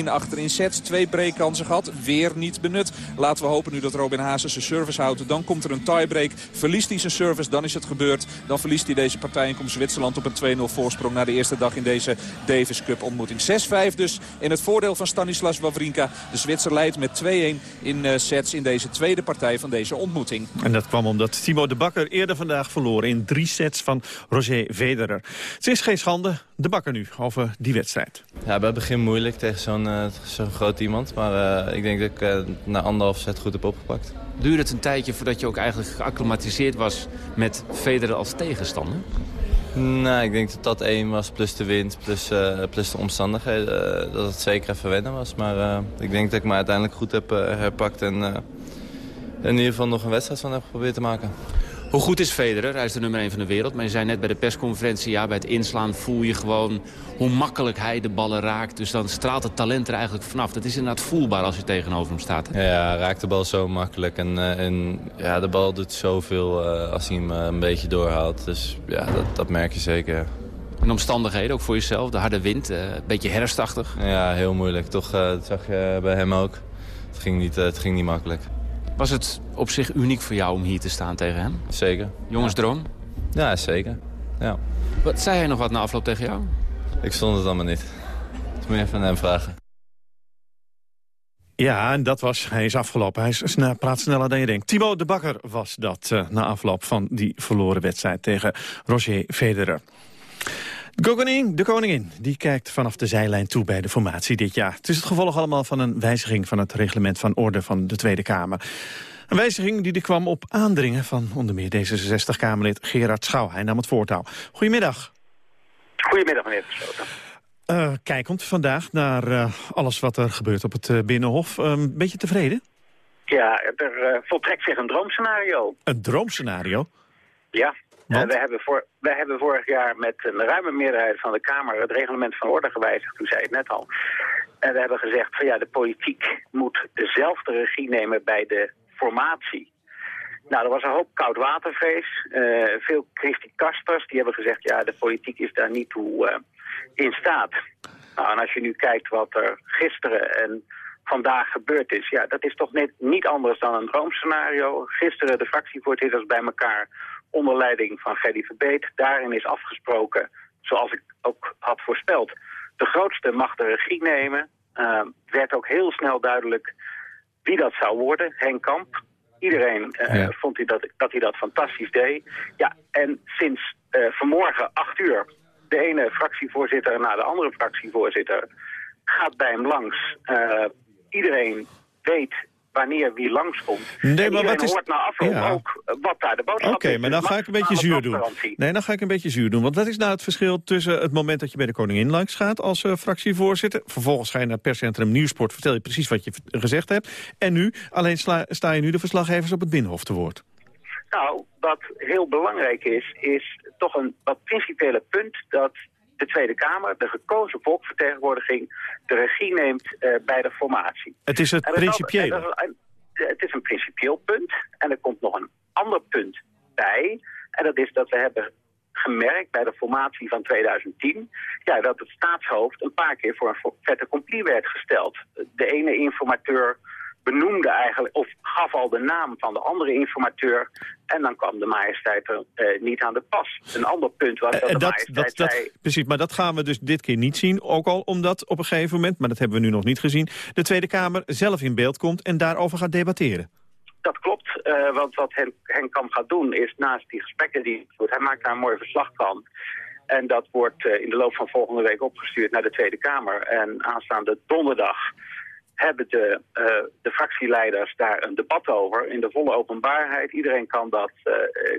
2-1 achter in sets. Twee breekkansen gehad. Weer niet benut. Laten we hopen nu dat Robin Haase zijn service houdt. Dan komt er een tiebreak. Verliest hij zijn service, dan is het gebeurd. Dan verliest hij deze partij en komt Zwitserland op een 2-0 voorsprong... na de eerste dag in deze Davis Cup ontmoeting. 6-5 dus in het voordeel van Stanislas Wawrinka. De Zwitser leidt met 2-1 in uh, sets in deze tweede partij van deze ontmoeting. En dat kwam omdat Timo de Bakker eerder vandaag verloren... in drie sets van Roger Federer. Het is geen schande. De Bakker nu over die wedstrijd. Ja, bij het begin moeilijk tegen zo'n uh, zo'n groot iemand. Maar uh, ik denk dat ik uh, na anderhalf set goed heb opgepakt. Duurde het een tijdje voordat je ook eigenlijk geacclimatiseerd was met Federer als tegenstander? Nou, ik denk dat dat één was, plus de wind, plus, uh, plus de omstandigheden. Uh, dat het zeker even wennen was. Maar uh, ik denk dat ik me uiteindelijk goed heb herpakt en in ieder geval nog een wedstrijd van heb geprobeerd te maken. Hoe goed is Federer? Hij is de nummer 1 van de wereld. Maar je zei net bij de persconferentie, ja, bij het inslaan voel je gewoon hoe makkelijk hij de ballen raakt. Dus dan straalt het talent er eigenlijk vanaf. Dat is inderdaad voelbaar als je tegenover hem staat. Ja, raakt de bal zo makkelijk. En, uh, en ja, de bal doet zoveel uh, als hij hem uh, een beetje doorhaalt. Dus ja, dat, dat merk je zeker. En omstandigheden, ook voor jezelf? De harde wind, een beetje herfstachtig? Ja, heel moeilijk. Toch, dat zag je bij hem ook. Het ging niet, het ging niet makkelijk. Was het op zich uniek voor jou om hier te staan tegen hem? Zeker. Jongensdroom? Ja, zeker. Ja. Wat, zei hij nog wat na afloop tegen jou? Ik stond het allemaal niet. Dat moet je even aan hem vragen. Ja, en dat was, hij is afgelopen. Hij is, praat sneller dan je denkt. Timo de Bakker was dat uh, na afloop van die verloren wedstrijd tegen Roger Federer. De koningin, de koningin die kijkt vanaf de zijlijn toe bij de formatie dit jaar. Het is het gevolg allemaal van een wijziging van het reglement van orde van de Tweede Kamer. Een wijziging die er kwam op aandringen van onder meer D66-Kamerlid Gerard Schouw. Hij nam het voortouw. Goedemiddag. Goedemiddag, meneer Verschoten. Uh, kijkend vandaag naar uh, alles wat er gebeurt op het uh, Binnenhof. Een beetje tevreden? Ja, er voltrekt zich een droomscenario. Een droomscenario? Ja, uh, we, hebben voor, we hebben vorig jaar met een ruime meerderheid van de Kamer het reglement van orde gewijzigd, u zei het net al. En we hebben gezegd van ja, de politiek moet dezelfde regie nemen bij de formatie. Nou, er was een hoop koudwatervrees. Uh, veel criticasters die hebben gezegd ja, de politiek is daar niet toe uh, in staat. Nou, en als je nu kijkt wat er gisteren en vandaag gebeurd is, ja, dat is toch net niet anders dan een droomscenario. Gisteren de fractievoorzitters bij elkaar onder leiding van Gerdy Verbeet. Daarin is afgesproken, zoals ik ook had voorspeld, de grootste mag de regie nemen. Uh, werd ook heel snel duidelijk wie dat zou worden, Henk Kamp. Iedereen uh, ja. vond hij dat, dat hij dat fantastisch deed. Ja, en sinds uh, vanmorgen acht uur, de ene fractievoorzitter na de andere fractievoorzitter gaat bij hem langs. Uh, iedereen weet wanneer wie langskomt. Nee, maar wat is... hoort na afloop ja. ook wat daar de boodschap Oké, okay, maar dan ga ik een beetje zuur doen. Nee, dan ga ik een beetje zuur doen. Want wat is nou het verschil tussen het moment dat je bij de koningin langs gaat als uh, fractievoorzitter... vervolgens ga je naar perscentrum Nieuwsport, vertel je precies wat je gezegd hebt... en nu, alleen sta je nu de verslaggevers op het Binnenhof te woord. Nou, wat heel belangrijk is, is toch een wat principiële punt... dat de Tweede Kamer, de gekozen volksvertegenwoordiging, de regie neemt uh, bij de formatie. Het is het principiële. Het is een principieel punt. En er komt nog een ander punt bij. En dat is dat we hebben gemerkt bij de formatie van 2010... Ja, dat het staatshoofd een paar keer voor een fait accompli werd gesteld. De ene informateur benoemde eigenlijk, of gaf al de naam van de andere informateur... en dan kwam de majesteit er uh, niet aan de pas. Een ander punt was dat de dat, majesteit dat, dat, zei... Precies, maar dat gaan we dus dit keer niet zien. Ook al omdat op een gegeven moment, maar dat hebben we nu nog niet gezien... de Tweede Kamer zelf in beeld komt en daarover gaat debatteren. Dat klopt, uh, want wat Henk, Henk Kamp gaat doen is naast die gesprekken die hij voert... hij maakt daar een mooi verslag van... En dat wordt in de loop van volgende week opgestuurd naar de Tweede Kamer. En aanstaande donderdag hebben de, uh, de fractieleiders daar een debat over in de volle openbaarheid. Iedereen kan dat, uh,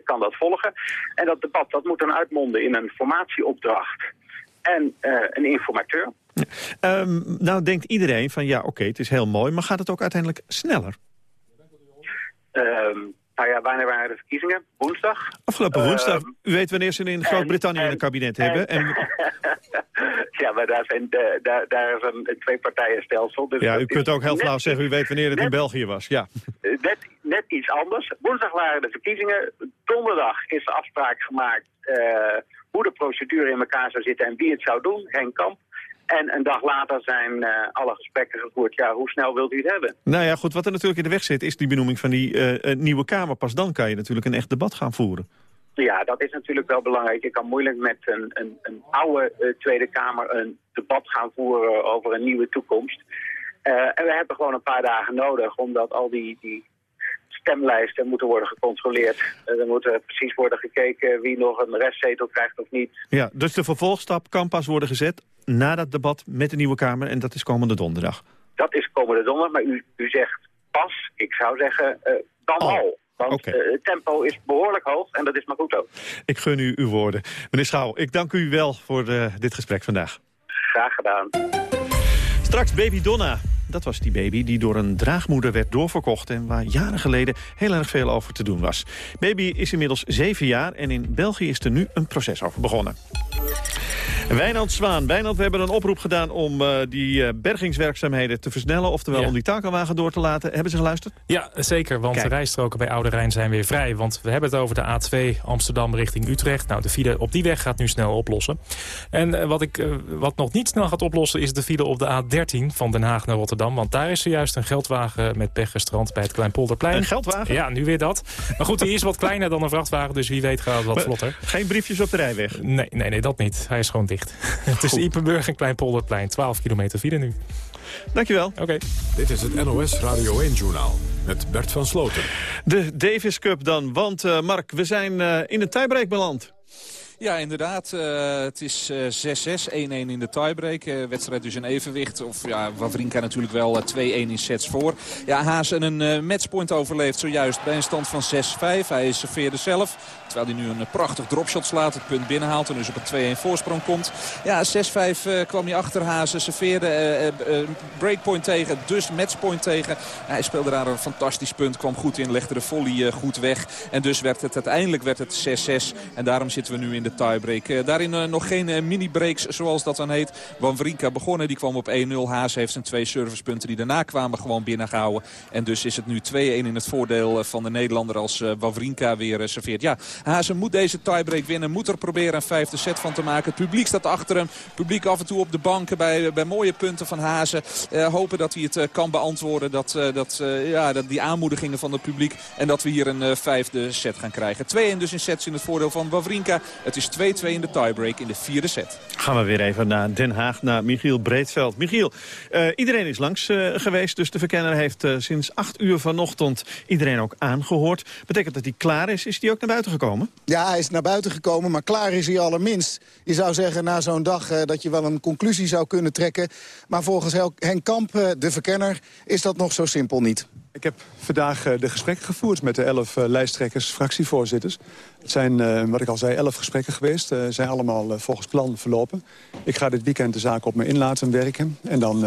kan dat volgen. En dat debat dat moet dan uitmonden in een formatieopdracht en uh, een informateur. Um, nou denkt iedereen van ja, oké, okay, het is heel mooi, maar gaat het ook uiteindelijk sneller? Um, nou ja, wanneer waren de verkiezingen? Woensdag? Afgelopen woensdag. Uh, U weet wanneer ze in Groot-Brittannië een kabinet en, hebben. En... <laughs> Ja, maar daar, zijn, de, daar, daar is een, een twee-partijenstelsel. Dus Ja, u kunt ook heel flauw zeggen, u weet wanneer het in België was. Ja. eh, Net, net iets anders. Woensdag waren de verkiezingen. Donderdag is de afspraak gemaakt eh, hoe de procedure in elkaar zou zitten en wie het zou doen. Henk Kamp. En een dag later zijn eh, alle gesprekken gevoerd. Ja, hoe snel wilt u het hebben? Nou ja, goed, wat er natuurlijk in de weg zit... is die benoeming van die eh, eh, nieuwe Kamer. Pas dan kan je natuurlijk een echt debat gaan voeren. Ja, dat is natuurlijk wel belangrijk. Je kan moeilijk met een, een, een oude Tweede Kamer een debat gaan voeren over een nieuwe toekomst. En we hebben gewoon een paar dagen nodig, omdat al die, die stemlijsten moeten worden gecontroleerd. Eh, er moet er precies worden gekeken wie nog een restzetel krijgt of niet. Ja, dus de vervolgstap kan pas worden gezet na dat debat met de nieuwe Kamer. En dat is komende donderdag. Dat is komende donderdag, maar u, u zegt pas, ik zou zeggen, eh, dan al. Want eh, het tempo is behoorlijk hoog en dat is maar goed ook. Ik gun u uw woorden. Meneer Schouw, ik dank u wel voor eh, dit gesprek vandaag. Graag gedaan. Straks baby Donna. Dat was die baby die door een draagmoeder werd doorverkocht... en waar jaren geleden heel erg veel over te doen was. Baby is inmiddels zeven jaar en in België is er nu een proces over begonnen. Wijnand Zwaan. Wijnand, we hebben een oproep gedaan om eh, die eh, bergingswerkzaamheden te versnellen... oftewel Ja. om die takelwagen door te laten. Hebben ze geluisterd? Ja, zeker, want Kijk. de rijstroken bij Oude Rijn zijn weer vrij. Want we hebben het over de A2 Amsterdam richting Utrecht. Nou, de file op die weg gaat nu snel oplossen. En eh, wat, ik, wat nog niet snel gaat oplossen is de file op de A13 van Den Haag naar Rotterdam. Want daar is zojuist een geldwagen met pech gestrand bij het Kleinpolderplein. Een geldwagen? Ja, nu weer dat. Maar goed, die is wat kleiner dan een vrachtwagen, dus wie weet gaat het wat Maar vlotter. Geen briefjes op de rijweg? Nee, nee, nee, dat niet. Hij is gewoon dicht. <laughs> Tussen Ipenburg en Kleinpolderplein. 12 kilometer file nu. Dankjewel. Oké. Dit is het NOS Radio 1-journaal met Bert van Sloten. De Davis Cup dan, want eh, Mark, we zijn eh, in de tiebreak beland. Ja, inderdaad. eh, het is eh, 6-6, 1-1 in de tiebreak. Eh, wedstrijd dus in evenwicht. Of ja, Wawrinka natuurlijk wel eh, 2-1 in sets voor. Ja, Haas een eh, matchpoint overleeft zojuist bij een stand van 6-5. Hij serveerde zelf. Terwijl hij nu een eh, prachtig dropshot slaat. Het punt binnenhaalt en dus op een 2-1 voorsprong komt. Ja, 6-5 eh, kwam hij achter Haas. Serveerde eh, eh, eh, breakpoint tegen, dus matchpoint tegen. hij speelde daar een fantastisch punt. Kwam goed in, legde de volley eh, goed weg. En dus werd het uiteindelijk werd het 6-6. En daarom zitten we nu in de tiebreak. Eh, daarin eh, nog geen eh, mini-breaks zoals dat dan heet. Wawrinka begonnen, die kwam op 1-0. Haas heeft zijn twee servicepunten die daarna kwamen gewoon binnengehouden. En dus is het nu 2-1 in het voordeel van de Nederlander als Wawrinka weer serveert. Ja, Hazen moet deze tiebreak winnen. Moet er proberen een vijfde set van te maken. Het publiek staat achter hem. Publiek af en toe op de banken bij, bij mooie punten van Hazen. Hopen dat hij het kan beantwoorden. Dat, dat, ja, dat die aanmoedigingen van het publiek. En dat we hier een vijfde set gaan krijgen. 2-1 dus in sets in het voordeel van Wawrinka. Het is 2-2 in de tiebreak in de vierde set. Gaan we weer even naar Den Haag, naar Michiel Breedveld. Michiel, eh, iedereen is langs eh, geweest, dus de verkenner heeft eh, sinds 8 uur vanochtend iedereen ook aangehoord. Betekent dat hij klaar is? Is hij ook naar buiten gekomen? Ja, hij is naar buiten gekomen, maar klaar is hij allerminst. Je zou zeggen na zo'n dag eh, dat je wel een conclusie zou kunnen trekken. Maar volgens Henk Kamp, eh, de verkenner, is dat nog zo simpel niet. Ik heb vandaag eh, de gesprekken gevoerd met de elf eh, lijsttrekkers, fractievoorzitters. Het zijn, eh, wat ik al zei, elf gesprekken geweest. Ze zijn allemaal volgens plan verlopen. Ik ga dit weekend de zaak op me in laten werken. En dan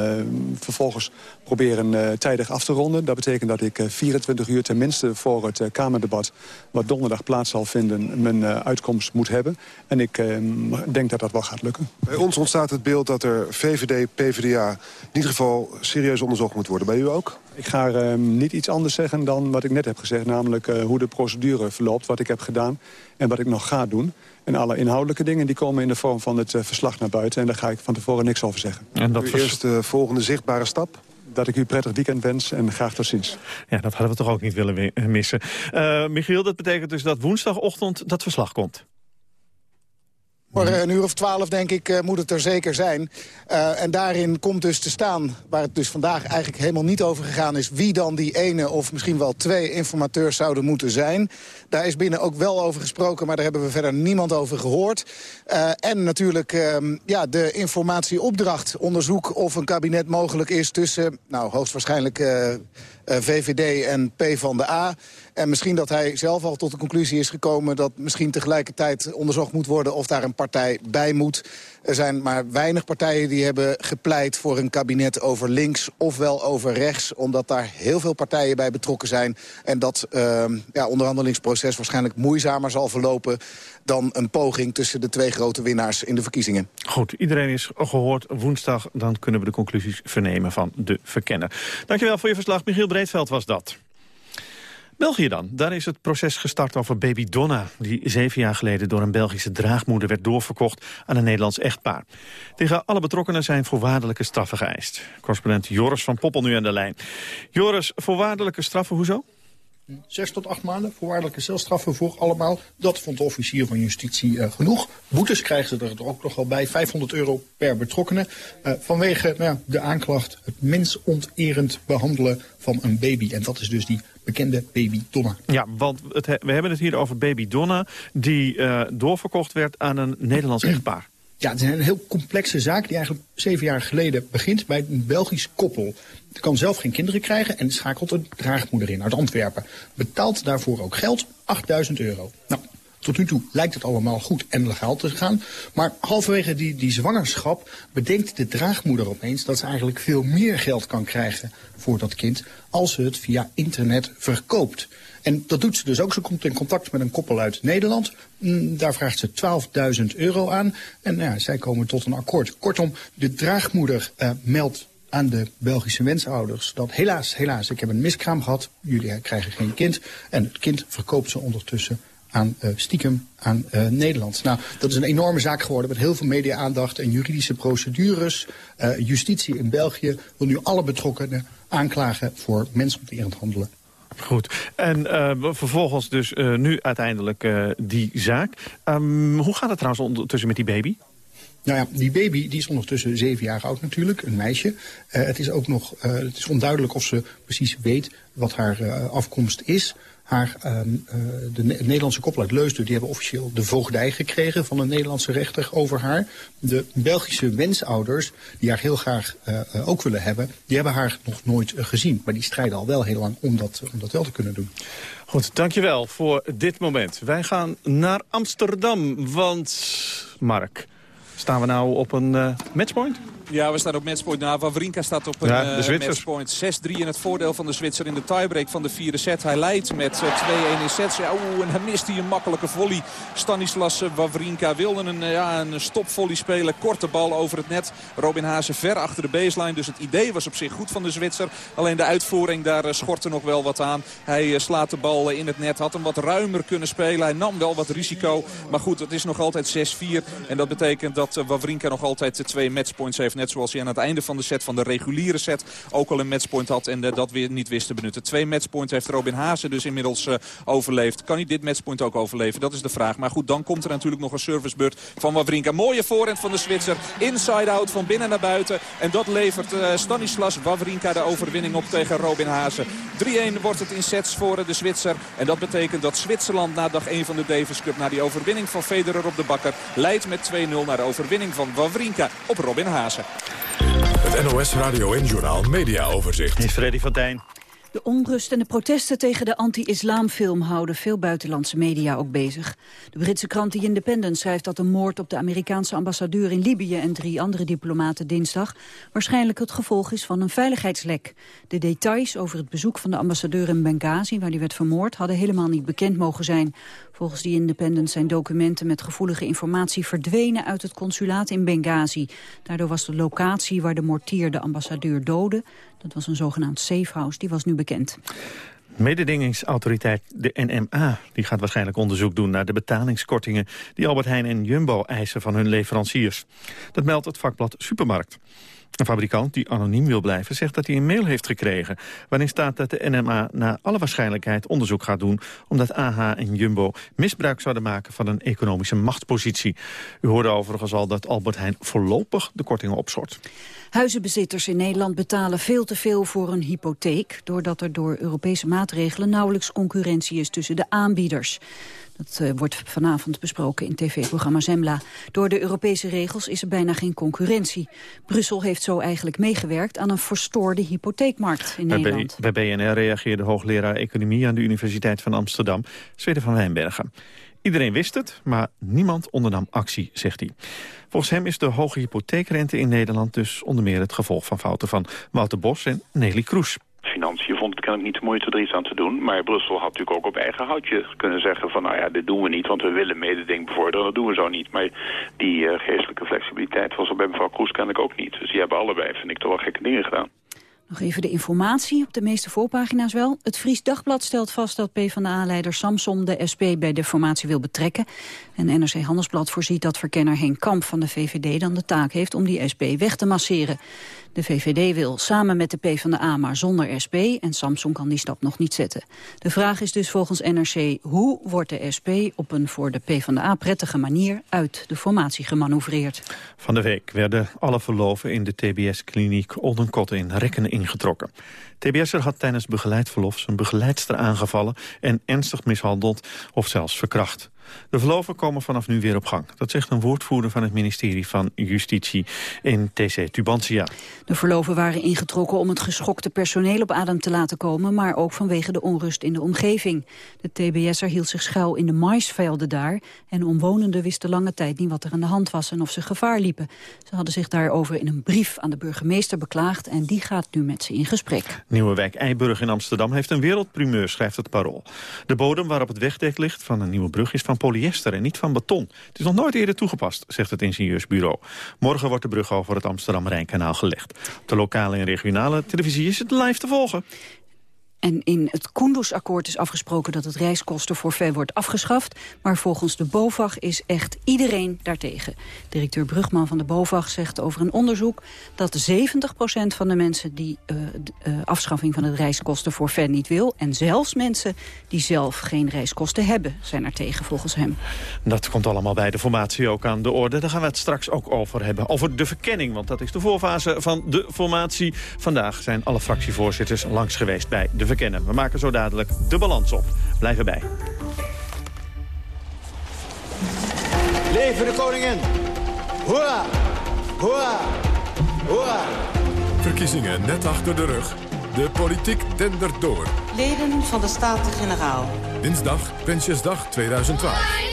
vervolgens proberen tijdig af te ronden. Dat betekent dat ik eh, 24 uur tenminste voor het Kamerdebat... wat donderdag plaats zal vinden, mijn uitkomst moet hebben. En ik denk dat dat wel gaat lukken. Bij ons ontstaat het beeld dat er VVD, PvdA in ieder geval serieus onderzocht moet worden. Bij u ook? Ik ga eh, niet iets anders zeggen dan wat ik net heb gezegd. Namelijk eh, hoe de procedure verloopt, wat ik heb gedaan en wat ik nog ga doen. En alle inhoudelijke dingen die komen in de vorm van het eh, verslag naar buiten. En daar ga ik van tevoren niks over zeggen. En dat Uw eerste volgende zichtbare stap? Dat ik u prettig weekend wens en graag tot ziens. Ja, dat hadden we toch ook niet willen wi- missen. Eh, Michiel, dat betekent dus dat woensdagochtend dat verslag komt. Voor eh, een uur of twaalf, denk ik, eh, moet het er zeker zijn. Eh, en daarin komt dus te staan, waar het dus vandaag eigenlijk helemaal niet over gegaan is... wie dan die ene of misschien wel twee informateurs zouden moeten zijn. Daar is binnen ook wel over gesproken, maar daar hebben we verder niemand over gehoord. Eh, en natuurlijk ehm, ja, de informatieopdracht, onderzoek of een kabinet mogelijk is... tussen, nou, hoogstwaarschijnlijk... uh, VVD en P van de A. En misschien dat hij zelf al tot de conclusie is gekomen... dat misschien tegelijkertijd onderzocht moet worden of daar een partij bij moet. Er zijn maar weinig partijen die hebben gepleit voor een kabinet over links... ofwel over rechts, omdat daar heel veel partijen bij betrokken zijn. En dat uh, ja, onderhandelingsproces waarschijnlijk moeizamer zal verlopen... dan een poging tussen de twee grote winnaars in de verkiezingen. Goed, iedereen is gehoord. Woensdag dan kunnen we de conclusies vernemen van de verkenner. Dankjewel voor je verslag. Michiel Breedveld was dat. België dan. Daar is het proces gestart over baby Donna... die zeven jaar geleden door een Belgische draagmoeder werd doorverkocht... aan een Nederlands echtpaar. Tegen alle betrokkenen zijn voorwaardelijke straffen geëist. Correspondent Joris van Poppel nu aan de lijn. Joris, voorwaardelijke straffen, hoezo? Zes tot acht maanden voorwaardelijke celstraffen voor allemaal. Dat vond de officier van justitie uh, genoeg. Boetes krijgen ze er ook nog wel bij. 500 euro per betrokkenen. Uh, vanwege nou ja, de aanklacht het mensonterend behandelen van een baby. En dat is dus die bekende baby Donna. Ja, want het, we hebben het hier over baby Donna... die uh, doorverkocht werd aan een Nederlands echtpaar. Ja, het is een heel complexe zaak die eigenlijk zeven jaar geleden begint bij een Belgisch koppel. Die kan zelf geen kinderen krijgen en schakelt een draagmoeder in uit Antwerpen. Betaalt daarvoor ook geld, 8000 euro. Nou, tot nu toe lijkt het allemaal goed en legaal te gaan. Maar halverwege die, die zwangerschap bedenkt de draagmoeder opeens... dat ze eigenlijk veel meer geld kan krijgen voor dat kind... als ze het via internet verkoopt. En dat doet ze dus ook. Ze komt in contact met een koppel uit Nederland. Mm, daar vraagt ze 12.000 euro aan. En nou ja, zij komen tot een akkoord. Kortom, de draagmoeder uh, meldt aan de Belgische wensouders dat helaas, helaas, ik heb een miskraam gehad. Jullie krijgen geen kind. En het kind verkoopt ze ondertussen aan uh, stiekem aan uh, Nederland. Nou, dat is een enorme zaak geworden met heel veel media-aandacht en juridische procedures. Uh, justitie in België wil nu alle betrokkenen aanklagen voor mensonterend handelen. Goed. En vervolgens dus nu uiteindelijk die zaak. Um, hoe gaat het trouwens ondertussen met die baby? Nou ja, die baby die is ondertussen zeven jaar oud natuurlijk, een meisje. Uh, het is ook nog uh, het is onduidelijk of ze precies weet wat haar uh, afkomst is. Haar, um, de ne Nederlandse koppel uit Leusden die hebben officieel de voogdij gekregen van een Nederlandse rechter over haar. De Belgische wensouders, die haar heel graag ook willen hebben, die hebben haar nog nooit gezien. Maar die strijden al wel heel lang om dat, om dat wel te kunnen doen. Goed, dankjewel voor dit moment. Wij gaan naar Amsterdam, want Mark... Staan we nou op een matchpoint? Ja, we staan op matchpoint. Nou, Wawrinka staat op een ja, uh, matchpoint. 6-3 in het voordeel van de Zwitser in de tiebreak van de vierde set. Hij leidt met uh, 2-1 in sets. Ja, oeh, en hij mist hij een makkelijke volley. Stanislas Wawrinka wilde een, ja, een stopvolley spelen. Korte bal over het net. Robin Haase ver achter de baseline. Dus het idee was op zich goed van de Zwitser. Alleen de uitvoering, daar schortte nog wel wat aan. Hij slaat de bal in het net. Had hem wat ruimer kunnen spelen. Hij nam wel wat risico. Maar goed, het is nog altijd 6-4. En dat betekent dat Wawrinka nog altijd twee matchpoints heeft Net zoals hij aan het einde van de set van de reguliere set ook al een matchpoint had en uh, dat weer niet wist te benutten. Twee matchpoints heeft Robin Haase dus inmiddels uh, overleefd. Kan hij dit matchpoint ook overleven? Dat is de vraag. Maar goed, dan komt er natuurlijk nog een servicebeurt van Wawrinka. Mooie voorhand van de Zwitser. Inside-out van binnen naar buiten. En dat levert uh, Stanislas Wawrinka de overwinning op tegen Robin Haase. 3-1 wordt het in sets voor de Zwitser. En dat betekent dat Zwitserland na dag 1 van de Davis Cup... na die overwinning van Federer op de bakker... leidt met 2-0 naar de overwinning van Wawrinka op Robin Haase. Het NOS Radio en Journal Media Overzicht. Is Freddy van Tijn. De onrust en de protesten tegen de anti-islamfilm houden veel buitenlandse media ook bezig. De Britse krant The Independent schrijft dat de moord op de Amerikaanse ambassadeur in Libië en drie andere diplomaten dinsdag waarschijnlijk het gevolg is van een veiligheidslek. De details over het bezoek van de ambassadeur in Benghazi, waar die werd vermoord, hadden helemaal niet bekend mogen zijn. Volgens The Independent zijn documenten met gevoelige informatie verdwenen uit het consulaat in Benghazi. Daardoor was de locatie waar de mortier de ambassadeur doodde, dat was een zogenaamd safehouse, die was nu bekend. Mededingingsautoriteit, de NMA, die gaat waarschijnlijk onderzoek doen naar de betalingskortingen die Albert Heijn en Jumbo eisen van hun leveranciers. Dat meldt het vakblad Supermarkt. Een fabrikant die anoniem wil blijven zegt dat hij een mail heeft gekregen... waarin staat dat de NMA naar alle waarschijnlijkheid onderzoek gaat doen... omdat AH en Jumbo misbruik zouden maken van een economische machtspositie. U hoorde overigens al dat Albert Heijn voorlopig de kortingen opschort. Huizenbezitters in Nederland betalen veel te veel voor een hypotheek... doordat er door Europese maatregelen nauwelijks concurrentie is tussen de aanbieders. Dat uh, wordt vanavond besproken in tv-programma Zembla. Door de Europese regels is er bijna geen concurrentie. Brussel heeft zo eigenlijk meegewerkt aan een verstoorde hypotheekmarkt in bij Nederland. Bij BNR reageerde hoogleraar Economie aan de Universiteit van Amsterdam, Zweden van Wijnbergen. Iedereen wist het, maar niemand ondernam actie, zegt hij. Volgens hem is de hoge hypotheekrente in Nederland dus onder meer het gevolg van fouten van Wouter Bos en Nelly Kroes. Financiën vond het kennelijk niet de moeite er iets aan te doen. Maar Brussel had natuurlijk ook op eigen houtje kunnen zeggen van... nou ja, dit doen we niet, want we willen mededing bevorderen. Dat doen we zo niet. Maar die uh, geestelijke flexibiliteit was er bij mevrouw Kroes kennelijk ook niet. Dus die hebben allebei, vind ik, toch wel gekke dingen gedaan. Nog even de informatie, op de meeste voorpagina's wel. Het Fries Dagblad stelt vast dat PvdA-leider Samson de SP bij de formatie wil betrekken. En NRC Handelsblad voorziet dat verkenner Henk Kamp van de VVD dan de taak heeft om die SP weg te masseren. De VVD wil samen met de PvdA maar zonder SP en Samson kan die stap nog niet zetten. De vraag is dus volgens NRC hoe wordt de SP op een voor de PvdA prettige manier uit de formatie gemanoeuvreerd. Van de week werden alle verloven in de TBS-kliniek Oldenkotten in Rekken ingetrokken. TBS'er had tijdens begeleidverlof zijn begeleidster aangevallen en ernstig mishandeld of zelfs verkracht. De verloven komen vanaf nu weer op gang. Dat zegt een woordvoerder van het ministerie van Justitie in TC Tubantia. De verloven waren ingetrokken om het geschokte personeel op adem te laten komen... maar ook vanwege de onrust in de omgeving. De TBS'er hield zich schuil in de maisvelden daar... en omwonenden wisten lange tijd niet wat er aan de hand was... en of ze gevaar liepen. Ze hadden zich daarover in een brief aan de burgemeester beklaagd... en die gaat nu met ze in gesprek. Nieuwe wijk Eiburg in Amsterdam heeft een wereldprimeur, schrijft het Parool. De bodem waarop het wegdek ligt van een nieuwe brug is van polyester en niet van beton. Het is nog nooit eerder toegepast, zegt het ingenieursbureau. Morgen wordt de brug over het Amsterdam-Rijnkanaal gelegd. Op de lokale en regionale televisie is het live te volgen. En in het Kunduz-akkoord is afgesproken dat het reiskostenforfait wordt afgeschaft. Maar volgens de BOVAG is echt iedereen daartegen. Directeur Brugman van de BOVAG zegt over een onderzoek... dat 70% van de mensen die uh, uh, afschaffing van het reiskostenforfait niet wil... en zelfs mensen die zelf geen reiskosten hebben, zijn er tegen volgens hem. Dat komt allemaal bij de formatie ook aan de orde. Daar gaan we het straks ook over hebben. Over de verkenning, want dat is de voorfase van de formatie. Vandaag zijn alle fractievoorzitters langs geweest bij de We maken zo dadelijk de balans op. Blijf erbij. Leven de koningin! Hoera! Hoera! Hoera! Verkiezingen net achter de rug. De politiek dendert door. Leden van de Staten-Generaal. Dinsdag, Prinsjesdag 2012.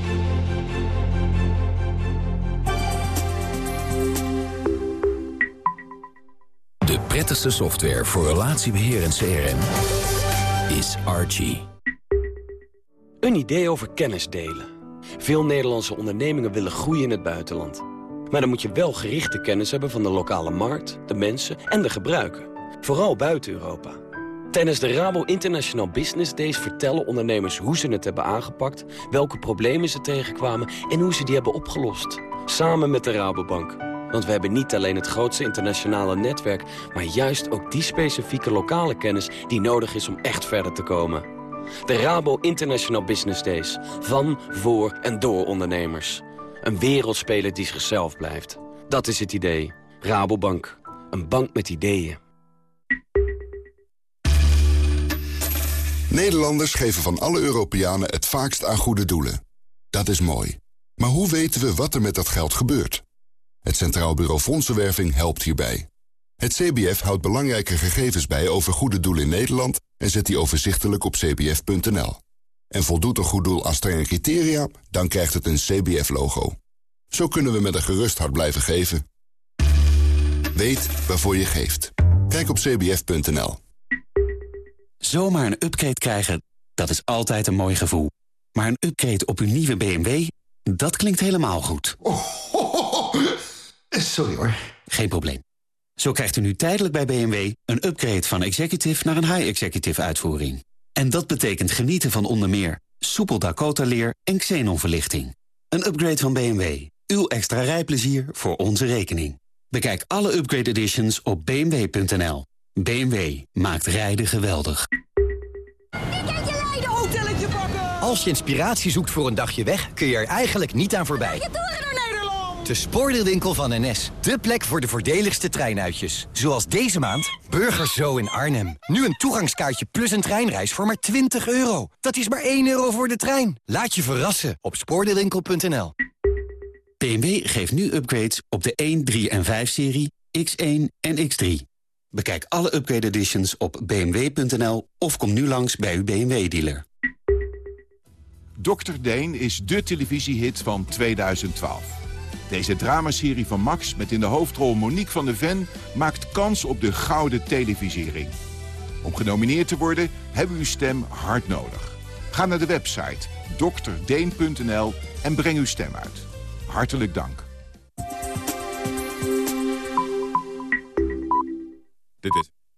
Prettigste software voor relatiebeheer en CRM is Archie. Een idee over kennis delen. Veel Nederlandse ondernemingen willen groeien in het buitenland. Maar dan moet je wel gerichte kennis hebben van de lokale markt, de mensen en de gebruiken. Vooral buiten Europa. Tijdens de Rabo International Business Days vertellen ondernemers hoe ze het hebben aangepakt, welke problemen ze tegenkwamen en hoe ze die hebben opgelost. Samen met de Rabobank. Want we hebben niet alleen het grootste internationale netwerk... maar juist ook die specifieke lokale kennis die nodig is om echt verder te komen. De Rabo International Business Days. Van, voor en door ondernemers. Een wereldspeler die zichzelf blijft. Dat is het idee. Rabobank. Een bank met ideeën. Nederlanders geven van alle Europeanen het vaakst aan goede doelen. Dat is mooi. Maar hoe weten we wat er met dat geld gebeurt? Het Centraal Bureau Fondsenwerving helpt hierbij. Het CBF houdt belangrijke gegevens bij over goede doelen in Nederland... en zet die overzichtelijk op cbf.nl. En voldoet een goed doel aan strenge criteria, dan krijgt het een CBF-logo. Zo kunnen we met een gerust hart blijven geven. Weet waarvoor je geeft. Kijk op cbf.nl. Zomaar een upgrade krijgen, dat is altijd een mooi gevoel. Maar een upgrade op uw nieuwe BMW, dat klinkt helemaal goed. <laughs> Sorry hoor. Geen probleem. Zo krijgt u nu tijdelijk bij BMW een upgrade van executive naar een high-executive uitvoering. En dat betekent genieten van onder meer soepel Dakota-leer en xenonverlichting. Een upgrade van BMW. Uw extra rijplezier voor onze rekening. Bekijk alle upgrade editions op bmw.nl. BMW maakt rijden geweldig. Als je inspiratie zoekt voor een dagje weg, kun je er eigenlijk niet aan voorbij. De spoordeelwinkel van NS. De plek voor de voordeligste treinuitjes. Zoals deze maand Burgers Zo in Arnhem. Nu een toegangskaartje plus een treinreis voor maar 20 euro. Dat is maar 1 euro voor de trein. Laat je verrassen op spoordeelwinkel.nl. BMW geeft nu upgrades op de 1, 3 en 5-serie, X1 en X3. Bekijk alle upgrade editions op bmw.nl of kom nu langs bij uw BMW-dealer. Dr. Deen is de televisiehit van 2012. Deze dramaserie van Max met in de hoofdrol Monique van de Ven... maakt kans op de gouden televisering. Om genomineerd te worden hebben we uw stem hard nodig. Ga naar de website dokterdeen.nl en breng uw stem uit. Hartelijk dank. Dit is